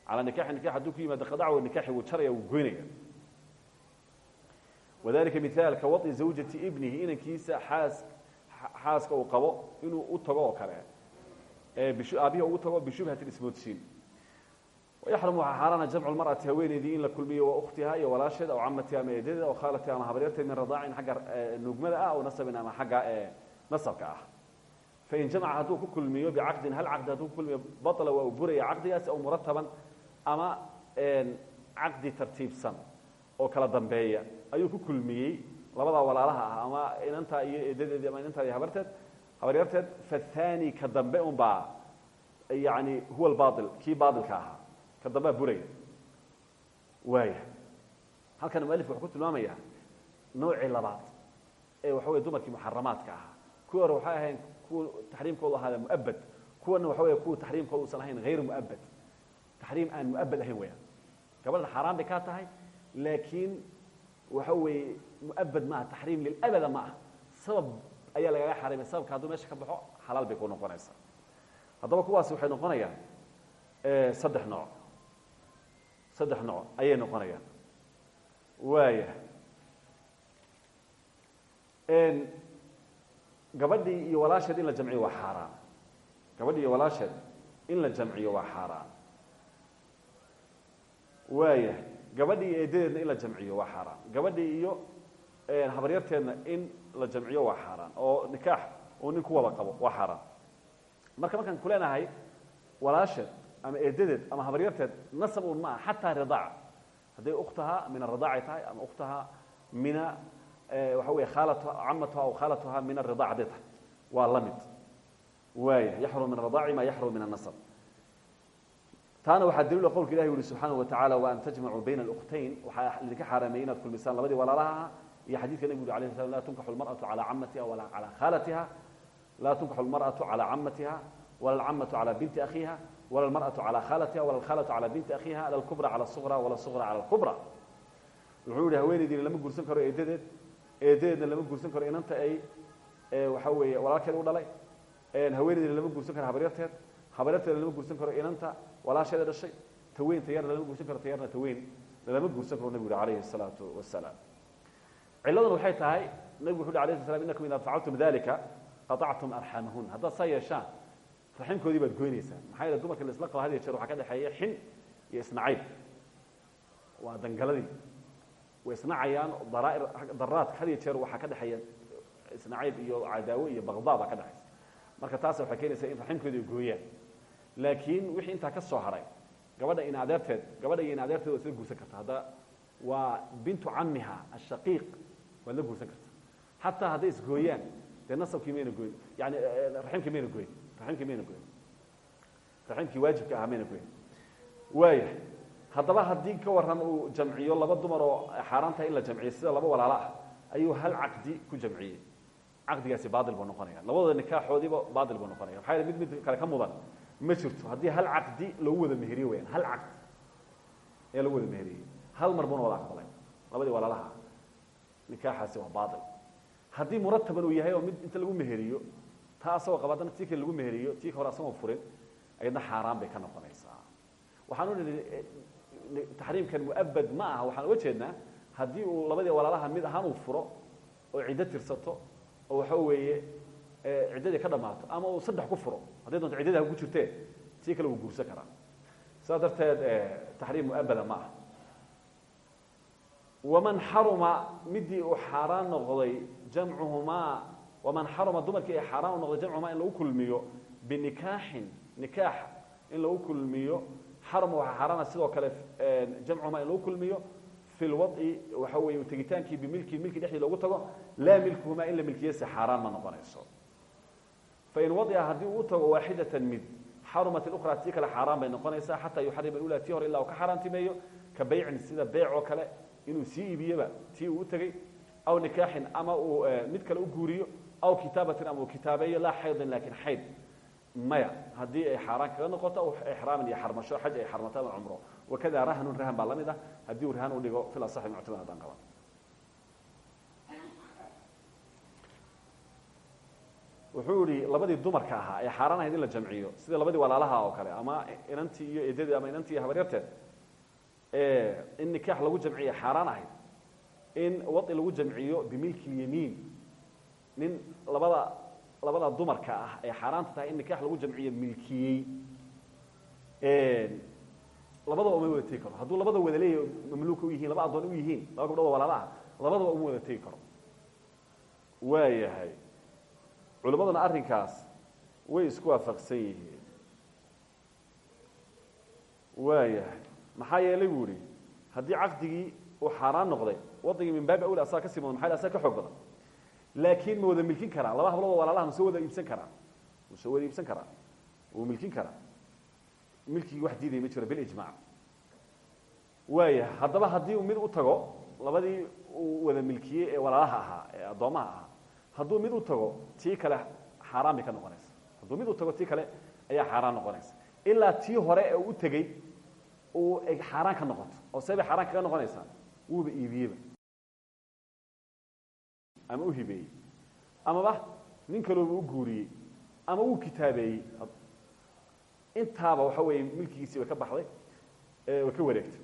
calaa nikaxi nikax hadduu ku yimaado qadac nikaxi wuu jaraya wuu goynaya. Wadalika mihaal ka waطi zawjati ibnihi inankiisa xaas xaaska uu qabo inuu u tago oo kale aabihi ugu tago bishubhati ismoodsiin. Yaxrumu waxaa xaaraana jamcu lmar'ati haweeneydii in la kulmiyo wa ukhtiha iyo walaasheed aw camatiha ama eedadeeda aw khaalatiha ama habaryarteed min radaacin xagga nuugmada ah aw nasabin ama xagga nasabka ah fain jamaca hadduu ku kulmiyo bicaqdin hal caqdi hadduu ku kulmiyo baطla waa uu buraya caqdigaasi aw murataban ama caqdi tartiibsan oo kala dambeeya ayuu ku kulmiyey labadaa walaalaha ah ama inantaa iyo eedadeedii ama inantaa iyo habarteed. Habaryarteed fathani ka dambe un baa yani huwa albail kii baailka ahaa ka dambea buraya. Waaya halkan mualifku wuxuu ku tilmaamaya noocii labaad ee waxa wey dumarkii muxaramaadka ahaa kuwii hore waxay ahayn kuwa taxriimkoodu ahaada muabad kuwana waxa wey kuwa taxriimkooda usan ahayn hayr muabad taxriim aan muabad ahayn weyaan gabadhan xaaraan bay kaa tahay laakiin waxa weeye muabad maaha taxriim lilabada ma ah sabab ayaa lagaga xarimay sababka hadduu meesha ka baxo xalaal bay ku noqonaysaa. Haddaba kuwaasi waxay noqonayaan saddex nooc. Saddex nooc ayay noqonayaan. Waaya gabadhii iyo walaasheed in la jamciyo waa xaaraan gabadhii iyo walaasheed in la jamciyo waa xaaraan waaya gabadhii iyo eedadeedna in la jamciyo waa xaaraan gabadhii iyo habaryarteedna in la jamciyo waa xaaraan oo nikaax uu nin ku wada qabo waa xaaraan marka markaan ku leenahay walaasheed ama eedadeed ama habaryarteed nasab un ma aha xataa ridaac hadday ukhtaha min aridaaci tahay ama ukhtaha mina Eh, waxa wey camatuha aw khaalatuha min aridac haday tahay waa la mid. Waaya yaxrum min ma yaxrum min anasab taana waxaa daliilo ah qowlka ilahi yuhi subxaanahu watacala waan tajmacuu bayna alkhtayn waxaa idinka xaaraameyey inaad kulmisaan labadii walaalaha iyo xadiidka nebigu yuri ala slam laa tunkaxu lmar'atu alaa camatiha walaa calaa khaalatiha laa tunkaxu lmar'atu calaa camatiha wala alcamatu calaa binti akhiiha wala almar'atu calaa khaalatiha wala alkhaalatu calaa binti akhiiha la alkubra cala suqra wala suqra cala alkubra. Wuxuu yihi lama guursan karo eedadeed eedadeedna lama guursan karo. Inanta ay waxa weeye walaalkeed u dhalay haweeneyda lama guursan karo habaryarteed. Habaryarteeda lama guursan karo inanta walaasheeda dhashay. Taweyn tayarna lama guursan karo tayarna taweyn lama guursan karo nabigu uhi alayhi الsalaatu wasalaam cilladan waxay tahay nabigu wuxu uhi alayh sla slam inakum idaa facaltum dalika qatactum arxamahun haddaad saa yeeshaan raximkoodii baad goynaysaan maxaa yeele dumarka la isla qabo had ya jeer waxaa ka dhexeeya xin iyo isnacayb waa dangaladii way isnacayaan daraadka had ya jeer waxaa ka dhexeeya isnacayb iyo cadaawo iyo bagdaa baa ka dhexaysa marka taas waxay keenaysaa in raximkoodii ay gooyaan. Laakiin wixii intaa ka soo haray gabadha in adeerteed gabadha iyo in adeerteed waa isla guursan karta hadda waa bintu camiha ashaqiiq waad la guursan karta. Xataa hadday isgooyaan dee nasabkii mayna goyn yani raximkii mayna goyn raximkii mayna goyn raximkii waajibka ahaa mayna goyn waaya haddaba haddii ka warran uu jamciyo laba dumar oo xaaraan tahay in la jamciyo sida laba walaalo ah ayuu hal caqdi ku jamciyey. Caqdigaasi baail buu noqonaya labadooda nikaaxoodiiba baail buu noqonaya yele mid mid kale ka mudan. Ma jirto. Haddii hal caqdi lagu wada meheriyo weyaan hal caqdi ayaa lagu wada meheriyey hal mar buuna wada aqbalay. Labadii walaalaha nikaaxaasi waa baail haddii murataban uu yahay oo mid inta lagu meheriyo taa asagoo qaba haddana tii lagu meheriyo tii ka hore asagoo furin ayadna xaaraan bay ka noqonaysaa. Waxaan taxriimkan muabad ma aha waxaan uga jeednaa haddii uu labadii walaalaha mid ahaan uu furo oo ciddo tirsato oo waxa weeye ciddadii ka dhammaato ama uu saddex ku furo hadday doonto ciddadii ha ku jirtee tii kale wuu guursan karaa. Saas darteed taxriim muabada ma aha. Waman xaruma midii uu xaaraan noqday jamcuhumaa waman xaruma dumarkii ay xaaraan u noqday jamcumaa in lagu kulmiyo binikaaxin nikaax in lagu kulmiyo xaram waxaa xaaraana sidoo kale jamcumaa in lagu kulmiyo fi lwai waxa weeye tegitaankii bimilki milki dhexdii loogu tago laa milkuhumaa in la milkiyase xaaraan ma noqonayso. Fain waia ah haddii uu tago waaxidatan mid xarumat اukra tii kale xaaraan bay noqonaysaa xataa yuxarima ulaa tii hore ilaa uu ka xaaraantimeeyo ka baycin sida beyc oo kale inuu sii iibiyeba tii uu utegey aw nikaaxin ama uu mid kale u guuriyo aw kitaabatin ama uu kitaabeeyo laa xaydin laakiin xayd maya. Haddii ay xaaraan kaga noqoto exraamin iyo xarmasho xaj ay xarmato ama cumro. Wakada rahnun rahan baa la mid ah. Haddii uu rahan u dhigo fil asaxi muctamad haddaan qaban. Wuxuu yihi labadii dumarka ahaa ee xaaraan ahayd in la jamciyo sida labadii walaalaha oo kale ama inantii iyo eedadii ama inantii iyo habaryarteed in nikaax lagu jamciyo xaaraan ahayd in wadi lagu jamciyo bimilki lyamiin nin labada labada dumarka ah ee xaaraanta tahay in nikaax lagu jamciyo milkiyey. Labadaba uma wada tegi karo. Hadduu labada wada leeyahy mamluuka u yihiin laba addoon u yihiin laba gabdhood walaala ah labadaba uma wada tegi karo. Waayahay culimmaduna arrinkaas way isku waafaqsan yihiin. Waayahay maxaa yeelay buu ihi haddii caqdigii uu xaaraan noqday wadigii min baabi awla asaa ka sii mudan maxay asaa ka xoog badan laakiin ma wada milkin karaa. Laba habloodoo walaalaha masoo wada iibsan karaa. Masoo wada iibsan karaa. Wuu milkin karaa. Milkigii wax diidaya ma jiro bilijmac waaya haddaba haddii mid u tago labadii wada milkiyey ee walaalaha ahaa ee addoommaha ahaa hadduu mid u tago tii kale xaaraan ka noqonaysa. Hadduu mid u tago tii kale ayaa xaaraan noqonaysa. Ilaa tii hore ee uu tegey uu xaaraan ka noqoto. Oo see bay xaaraan kaga noqonaysaa wuuba ama u hibeeyey amaba nin kalooba u guuriyey ama wuu kitaabeeyey. Intaaba waxa weeye milkigiisii ka baxday way ka wareegtay.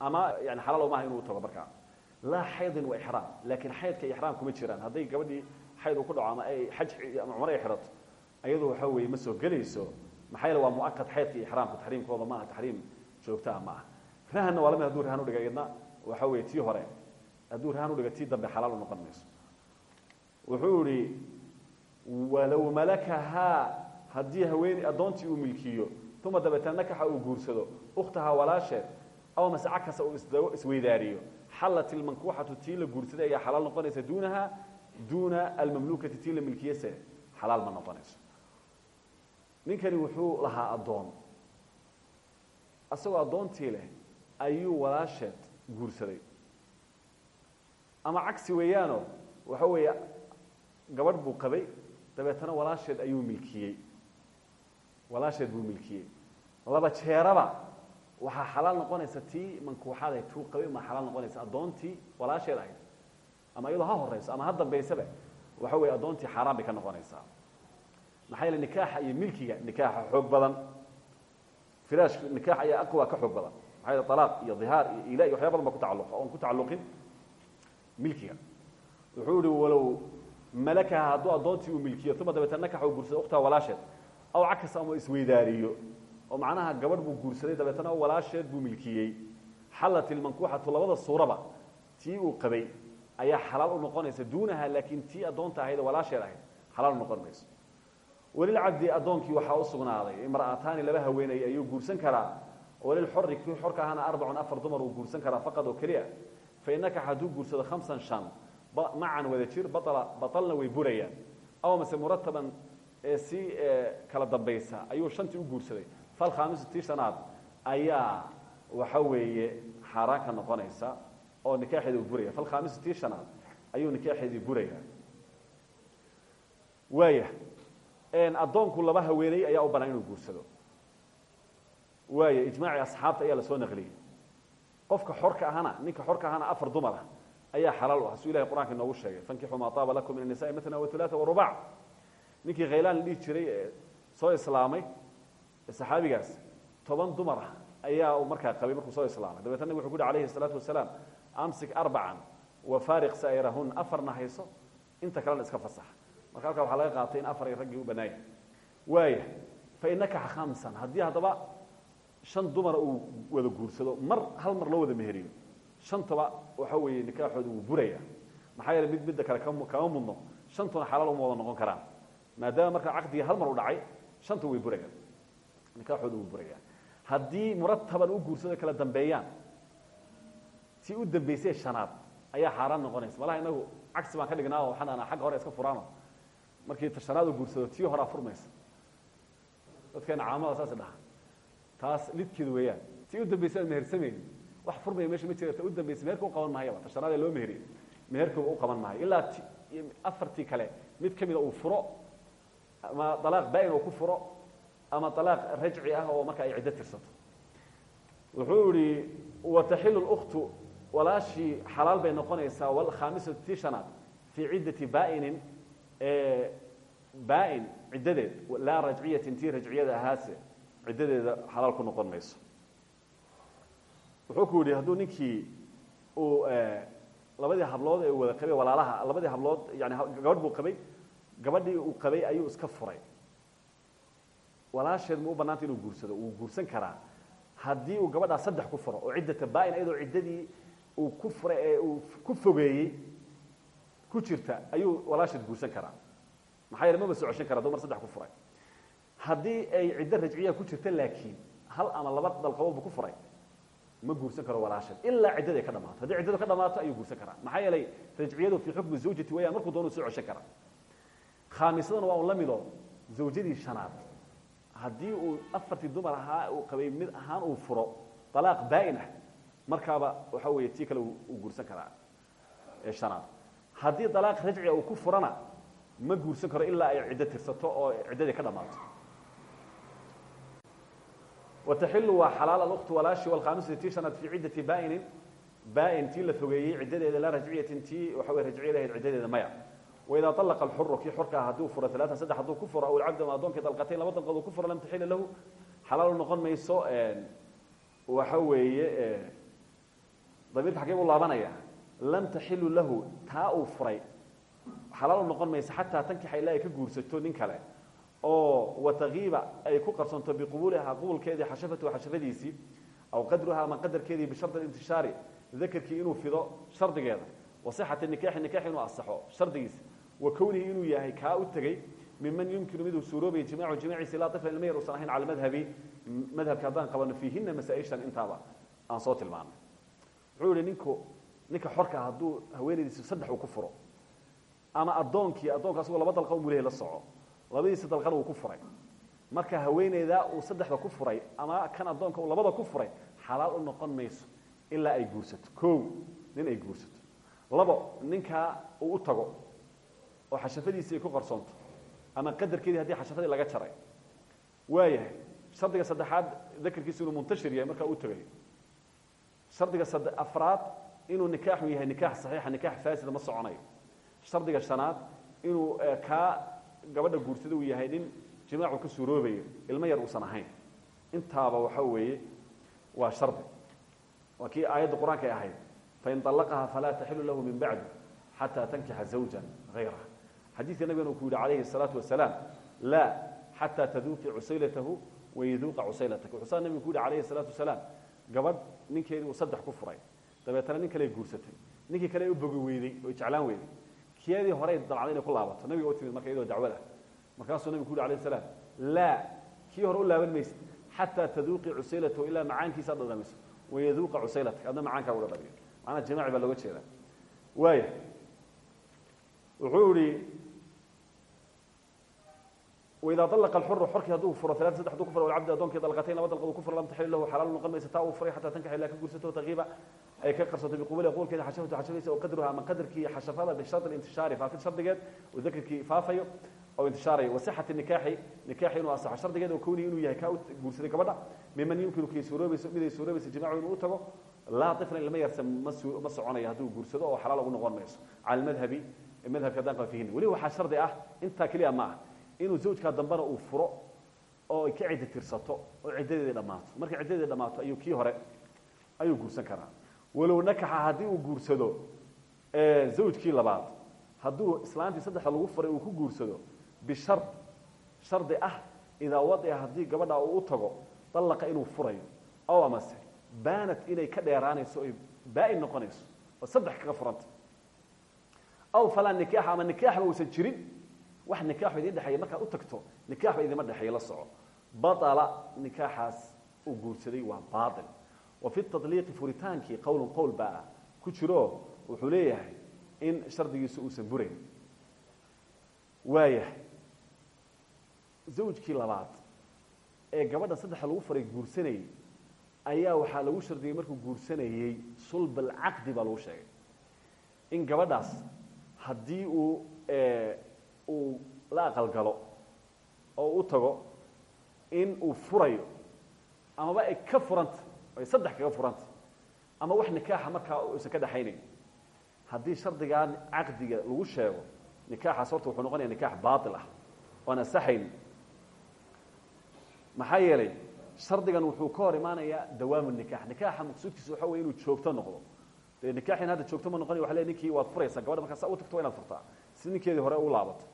Ama yani xalaal maaha inuu tago markaa laa xaydin wa ixraam laakiin xaydka ixraam kuma jiraan. Hadday gabadhii xayd ku dhaco ay xaj ama cumro ay xidhato ayadu waxa weeye ma soo gelayso. Maxaa yeele waa muakad xaydka iyo ixraamka taxriimkooda maaha taxriim joogtaa ma ah rahanna waa la mid rahan udhiga iyadna waxa weeye tii hore hadduu rahan udhiga tii dambe xalaal u noqon mayso wuxuu ihi walow malakahaa haddii haweeney addoontii uu milkiyo uma dabeetna nakaxa uu guursado ukhtahaa walaasheed aw mase cakasa uu isweydaariyo xallat ilmankuuxatu tii la guursaday ayaa xalaal noqonaysa duunaha duuna almamluukati tii la milkiyese xalaal ma noqonayso. Ninkani wuxuu lahaa addoon. Isagoo addoontii leh ayuu walaasheed guursaday ama cagsi weeyaano waxa weeye gabadh buu qabay. Dabeetana walaasheed ayuu milkiyey. Walaasheed buu milkiyey. Laba jeeraba waxaa xalaal noqonaysa tii mankuuxaad ahayd tuu qabay ma xalaal noqonaysa. Addoontii walaasheed ahayd. Ama iyadoo ha horeyso ama ha dambaysaba waxa weeye addoontii xaaraan ka noqonaysaa. Maxaa yeele nikaaxa iyo milkiga nikaaxa xoog badan. Firaash nikaax ayaa aqwa ka xoog badan. Maxaa yeele iyo dhihaar iyo iyo waxyaa badan ba ku tacalluqa oon ku tacalluqin milkiga. Wuxuu ihi walow malakaha hadduu addoontii uu milkiyo uma dabeetna nakaxa uu guursado ukhtaha walaasheed. Aw cakas ama isweydaariyo. Oo macnaha gabadh buu guursaday dabeetana walaasheed buu milkiyey. Xallat ilmankuuxatu labada suuraba tii uu qabay ayaa xalaal u noqonaysa duunaha laakiin tii addoonta ahayd walaasheed ahayd xalaal u noqon mayso. Welilcabdi addoonkii waxaa u laba haweenay ayuu guursan karaa. Walilxori kii xorka ahana arbacun afar dumar uu guursan karaa faqad oo keliya fainaka hadduu guursado hamsan shan macan wada jir baala batalna way burayaan. Aw mase murataban si kala dambaysa ayuu shantii u guursaday. Falkhaamisu tii shanaad ayaa waxa weeye xaaraan ka noqonaysa oo nikaaxeedi u buraya. Falkhaamisu tii shanaad ayuu nikaaxeedii buraya. Waaya addoonku laba haweeney ayaa u banaan inuu guursado. Waaya ijmaaci asxaabta ayaa la soo naqliyey qofka xorka ahana ninka xorka ahana afar dumar ah ayaa xalaal u ah. Suu ilahay qur'anka inoogu sheegay fankixu maa taaba lakum min annisaai matna watulaata warubac ninkii khaylaan la dhihi jiray ee soo islaamay saxaabigaas toban dumar ah ayaa u markaa qabay markuu soo islaamay. Dabeetna nabig wuxu ku uhi alayhi salaatu wasalaam amsik arbacan wafaariq saa'irahun afarna hayso inta kalena iska fasax. Marka halkaa waxaa laga qaatay in afar ay raggii u bannaaya waaya fa inakax khamsan. Haddii haddaba shan dumara uu wada guursado mar hal mar loo wada meheriyo shantaba waxa weeye nikaaxooda wuu buraya maxaa yeele mid midda kale kama mudno shantuna xalaal uma wada noqon karaan. Maadaama marka caqdigii hal mar u dhacay shanta way burayaan nikaaxooda wuu burayaa. Haddii murataban u guursado kala dambeeyaan tii u dambaysay shanaad ayaa xaaraan noqonaysa. Malaha inagu cagsi baan ka dhignaa oo waxaan anaa xagga hore iska furaano. Markii shanaad u guursado tii horaa furmaysa dadkeena caamada saas dhaha taas lidkeeda weeyaan. Tii u dambaysa aan mehersamayni wax furmaya meesha ma jira ta u dambaysa meherka u qaban mahayaba ta shanaad ee loo meheriye meherkooba u qaban maayo. Ilaa afartii kale mid ka mida uu furo ama dalaaq baa-in ku furo ama dalaaq rajci ah oo marka ay ciddo tirsato. Wuxuu yihi wataxilu lkhtu walaashii xalaal bay noqonaysaa wlkhaamisatu tii shanaad fii ciddati baainin baa-in ciddadeed laa rajciyatin tii rajciyada ahaase ciddadeeda xalaal ku noqon wuxuu ku yidhi hadduu ninkii uu labadii hablood ee wada qabay walaalaha labadii hablood yani gabadh buu qabay gabadhii uu qabay ayuu iska furay. Walaasheed ma u inuu guursado? Wuu guursan karaa. Haddii uu gabadhaa saddex ku furo oo ciddata baa-in iyadoo ciddadii uu ku furay ee uu ku fogeeyey ku jirta ayuu walaasheed guursan karaa. Maxaa yeele maba socoshan kara dumar saddex ku furay haddii ay ciddo rajciya ku jirta laakiin hal ama laba dalqaboodbu ku furay ma guursan karo walaasheed ilaa ciddada ka dhamaato. Haddii ciddadu ka dhamaato ayuu guursan karaa. Maxaa yeelay rajciyadu fii xukmi zawjati weyaan markuu doonu soo coshan karaa khaamisadana waa la mido zawjadii shanaad. Haddii uu afartii dumar ahaa uu qabay mid ahaan uu furo alaaq baa-in ah waxa weeye tii kale uu guursan karaa ee shanaad. Haddii alaaq rajciga uu ku furana ma guursan karo ilaa ay ciddo tirsato oo ciddadii ka dhamaato wataxilu waa xalaal alkhtu walaashi walkhaamisati tii shanaad fii ciddati baainin baa-in tii la fogeeyey ciddadeeda laa rajciyatin tii waxa wey rajciyada ahayd ciddadeeda maya. Waidaa alaqa alxuru kii xorka ah hadduu furo alaaan saddex hadduu ku furo aw alcabdu ama addoonkii dalqatayn laba dalqood uu ku furo lam taxila lahu. Xalaal noqon mayso waxa weeye damiirka xagee buu laabanaya. Lam taxilu lahu taa uu furay. Xalaal noqon mayso xataa tankixa ilaa ay ka guursato nin kale oo watakiiba ay ku qarsanto biqubuulihaa qubulkeedii xashafatu xashafadiisii aw qadruha ama qadarkeedii bishardi intishaari dakarkii inuu fido shardigeeda wasixati nikaaxi nikaax inuu asaxo shardigiisa wa kownihi inuu yahay kaa u tegey miman yumkinu miduu suuroobaya jimaacu jimaaciisi laa iflan ilma yar usan ahayn cala madhabi madhabka haddaan qabano fiihina masaa-ishan intaaba aan soo tilmaanay. Wuxuu yihi ninku ninka xorka hadduu haweenaydiisa saddex uu ku furo ama addoonkii addoonka asagoo laba dalqa umuleh la soco labadiisa dalqana uu ku furay. Marka haweeneydaa uu saddexda ku furay ama kan addoonka uu labada ku furay xalaal u noqon mayso ilaa ay guursato. Kow nin ay guursato. Labo ninkaa uu u tago oo xashafadiisii ku qarsoonto ama qadarkeedii haddii xashafadii laga jaray waayahay shardiga saddexaad dakarkiisu inuu muntashir yahay markaa u tagayo shardiga afraad inuu nikaaxu yahay nikaax saxiixa nikaax faasida ma soconayo. Shardiga shanaad inuu kaa gabadha guursada uu yahay nin jimaacu ka suuroobayo ilmo yar uusan ahayn intaaba waxa weeye waa shardi waa kii aayadda qur-aanka ay ahayd fain طalaqaha falaa taxilu lahu min bacdu xataa tankixa zawja hayraha xadiidka nabigana uu ku yihi calayhi الsalaatu wasalaam laa xataa taduuqi cusaylatahu wayaduuqa cusaylataka wuxuu saa nabigu ku yihi alayhi الsalaatu wasalaam gabadh ninkeedii uu saddex ku furay dabeetana nin kale guursatay ninkii kale u bogi weyday oo jeclaan weyday kiyadii horey dalcday inay ku laabato. Nabiga u timid marka iyadoo dacwada. Markaasuu nabigu ku yhi alayh salaam laa kii hore u laaban maysid xataa taduuqi cusaylatahu ilaa macaankiisa dhadhamiso. Wayaduuqa cusaylatak adna macaankaa ula dhamiyo macnaa jimaaci baa looga jeedaa. Waaya wuxuu yihi waidaa alaqa alxuru xorkii hadduu furo alaata saddex haduu ku furo alcabdi addoonkii dalqatayn laba dalqood uu ku furo lam taxil lahu xalaal noqon maysa taa uu furay xataa tankax ilaa ka guursato taqiiba ay ka qarsato biqubuli qowlkeeda xashafatu xashafadiisa oo qadruha ama qadarkii xashafada bishart intishaari faafid shardigeed oo dakarkii faafayo oo intishaarayo wasixati nikaaxi nikaaxi inuu asaxo shardigeed oo kownihi inuu yahay kaa u guursaday gabadha. Miman yumkinu kii suuroobayso mid ay suuroobaysa jimaacu inuu u tago laa iflan ilma yarsa ma soconayo hadduu guursado oo xalaal ugu noqon mayso. Cala almadhabi madhabka haddaan qaba fihin weliba waxaa shardi ah intaa keliya ma ah inuu zawjkaa dambana uu furo oo ay ka ciddi tirsato oo ciddadeedii dhammaato markay ciddadeedii dhammaato ayuu kii hore ayuu guursan karaa walow nakaxa haddii uu guursado zawjkii labaad hadduu islaantii saddexda lagu furay uu ku guursado bishard shardi ah idaa wadica haddii gabadha uu u tago dallaqa inuu furayo ow amase baanat inay ka dheeraanayso oy baa-in noqonayso oo saddex kaga furanta. Aw falaa nikaaxa ama nikaaxba uusan jirin wax nikaaxu idin dhexeeya markaad u tagto nikaaxba idima dhexeeya la soco. Baطala nikaaxaas uu guursaday waa baail wa fi taطliiqi furitaankii qowlun qowl baa ku jiro wuxuu leeyahay in shardigiisu uusan burayn. Waayahay zawjkii labaad ee gabadha saddexa lagu faray guursanayey ayaa waxaa lagu shardiyey markuu guursanayey sulb alcaqdi baa lagu sheegay. In gabadhaas haddii uu uu la aqalgalo oo u tago in uu furayo amaba ay ka furanta ay saddex kaga furanta ama wax nikaaxa markaa uusan ka dhaxaynayn. Haddii shardigaa caqdiga lagu sheego nikaaxaas horta wuxuu noqonaya nikaax baail ah oan asaxayn maxaa yeelay shardigan wuxuu ka hor imaanayaa dawaamu nikax nikaaxa maqsuudkiisa waxa wey inuu joogto noqdo. Dee nikaxin hadda joogto ma noqonay waa le ninkii waad furaysaa gabadha markaa saa u tagto wa inaad furtaa. Si ninkeedii hore u laabato.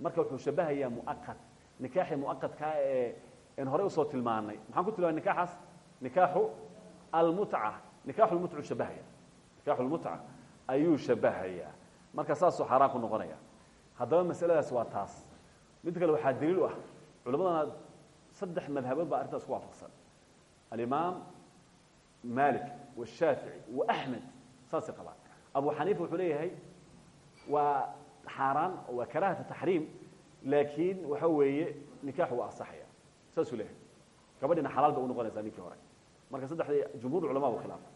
Marka wuxuu shabahayaa muaqad. Nikaaxii muaqadkaa ee en horey u soo tilmaanay. Maxaan ku tilmaamay nikaaxaas nikaaxu almutca nikaaxu lmutcu shabahaya. Nikaaxu lmutca ayuu shabahayaa marka saasuu xaaraan ku noqonaya. Haddaba masaladaas waa taas. Mid kale waxaa daliil u ah. Culimadana saddex madhabood baa arrintaas ku waafaqsan. Alimaam malik washaafici wa axmed saasay qabaan. Abu xaniifa wuxuu leeyahay waa xaaraan waa karaahata taxriim laakiin waxa weeye nikaaxu waa asaxaya saasuu leeyahay. Gabadhina xalaal bay u noqonaysaa ninkii hore marka saddexdii jumhur culama u khilaafa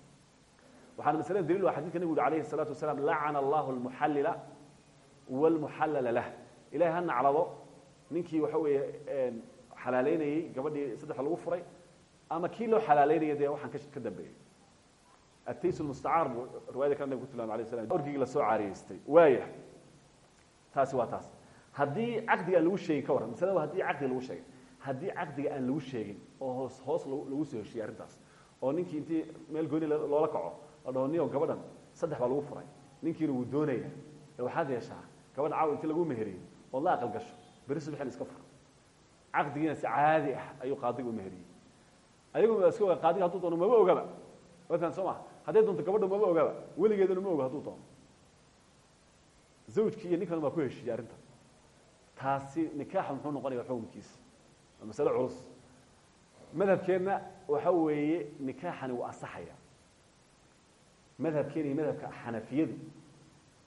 waxaana masalada daliil u ah xadidka nebigu uri alayhi الsalaatu wasalaam lacana allahu almuxallila wاlmuxallala lah ilahay ha naclado ninkii waxa weeye xalaaleynayey gabadhii saddexa lagu furay ama kii loo xalaaleynaya dee waxaan ka dambeeyey atays mustacaar buu riwayada kale nabig ku tilmaamay alay slam orgigii lasoo caariyeystay waaya taasi waa taas haddii caqdiga aan lagu sheegin ka warran masalada haddii caqdiga lagu sheegay haddii caqdiga aan lagu sheegin oo hoos hoos lagu soo heshiyey arrintaas oo ninkii intii meel gooni loola kaco la dhaho niyo gabadhan saddex baa lagu furay. Ninkiina wuu doonaya ee waxaad yeeshaa gabadha caawa intii lagu meheriyey ood la aqal gasho beri subaxin iska fur caqdigiina si caadi ah ayuu qaadiga u meheriyey. Ayagu iska oga qaadiga hadduu doono maba ogaba. Waatan soo ma hadday doonto gabadha maba ogaba. Weligeeduna ma oga hadduu doono. Zawjkii iyo ninkan baa ku heshiiyey arrinta taasi nikaaxa muxuu noqonaya xukunkiisa waa masale culus madhabkeenna waxa weeye nikaaxani waa asaxaya madhabkeena madhabka xanafiyadu.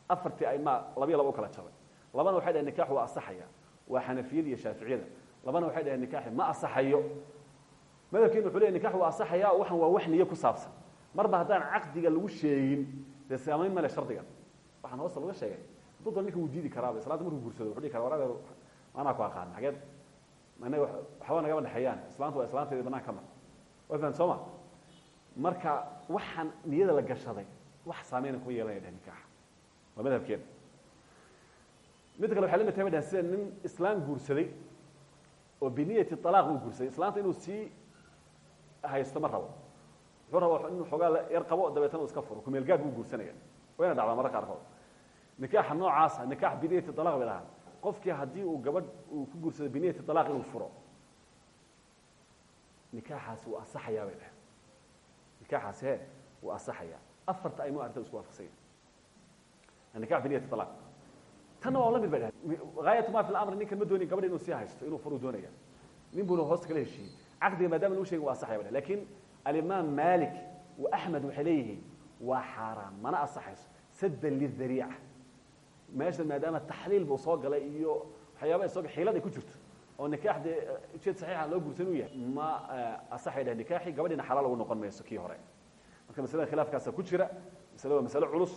Afartii aymaa labiyo laba kala jabay. Labana waxay dhaheen nikaxu waa asaxaya waa xanafiyada iyo shaaficiyada. Labana waxay dhaheen nikaxi ma asaxayo madhabkeenu wuxuu leeyahy nikax waa asaxaya waxan waa wax niyo ku saabsan. Marba haddaan caqdiga lagu sheegin dee saamayn male shardigan. Waxaan hoosta laga sheegay. Hadduu ninka wuu diidi karaaba islaanta markuu guursado wuxuu dhihi kara waradeer maanaa ku aqaan xageed anaga waxba nagama dhexeeyaan. Islaanta waa islaanteedi banaan ka mar waatan soo ma? Marka waxaan niyada la gashaday wax saameyna kuma yeelanaya dheh nikaaxa. Waa madhabkeena. Mid kale waxay la mid tahay bay dhahen sida nin islaam guursaday oo biniyati alaaq uu guursaday. Islaanta inuu sii haysto ma rabo. Wuxuu raba inuu xoogaa yar qabo dabeetana uu iska furo. Kumeel gaag buu guursanaya. Wayna dhacdaa mararka qaarkood. Nikaaxa noocaasa nikaax biniyati alaq bay dhahaan qofkii haddii uu gabadh uu ku guursado biniyati alaq inuu furo nikaaxaasi wuu asaxayaa bay dhahen nikaaxaasi he wuu asaxayaa afarta aymo arrinta isku waafaqsanya. Nikax biniyati alaq tanna waa la mid bay dhahen haayatu ma fi lamr ninkan ma doonin gabadha inuu sii haysto inuu furu doonaya. Nin buuna hoosta kala heshiiyey. Caqdiga maadama lagu shegin waa asaxaya bay dhahen laakiin alimaam malik wa axmed waxay leeyihiin waa xaaraan mana asaxayso saddan lidariica meesha maadaama taxliil buu soo galay iyo waxyaaba isagoo xiilad ay ku jirto oo nikaax dee ujeed saxiixa loo guursan u yahay ma asaxay dheh nikaaxi gabadhiina xalaal ugu noqon mayso kii hore. Marka masalada khilaafkaasa ku jira masale waa masale culus.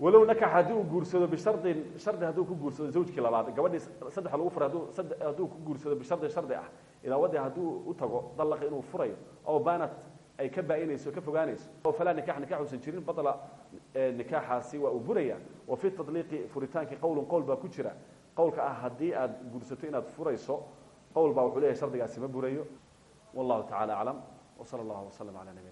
Walow nakax haddii uu guursado bishardin shardi hadduu ku guursado zawjkii labaad gabadhii saddex lagu furay hadduu hadduu ku guursado bishardin shardi ah ilaa waddi hadduu u tago dallaqi inuu furayo oo baanat ay ka baainayso ka fogaanayso falaa nikax nikax uusan jirin badla nikaaxaasi waa uu buraya. Wa fi tadliiqi furitaankii qowlun qowl baa ku jira. Qowlka ah haddii aad guursato inaad furayso qowl baa wuxuu leeyahay shardigaasi ma burayo. Wallahu tacala aclam wsala allahu waslama ala nabiyina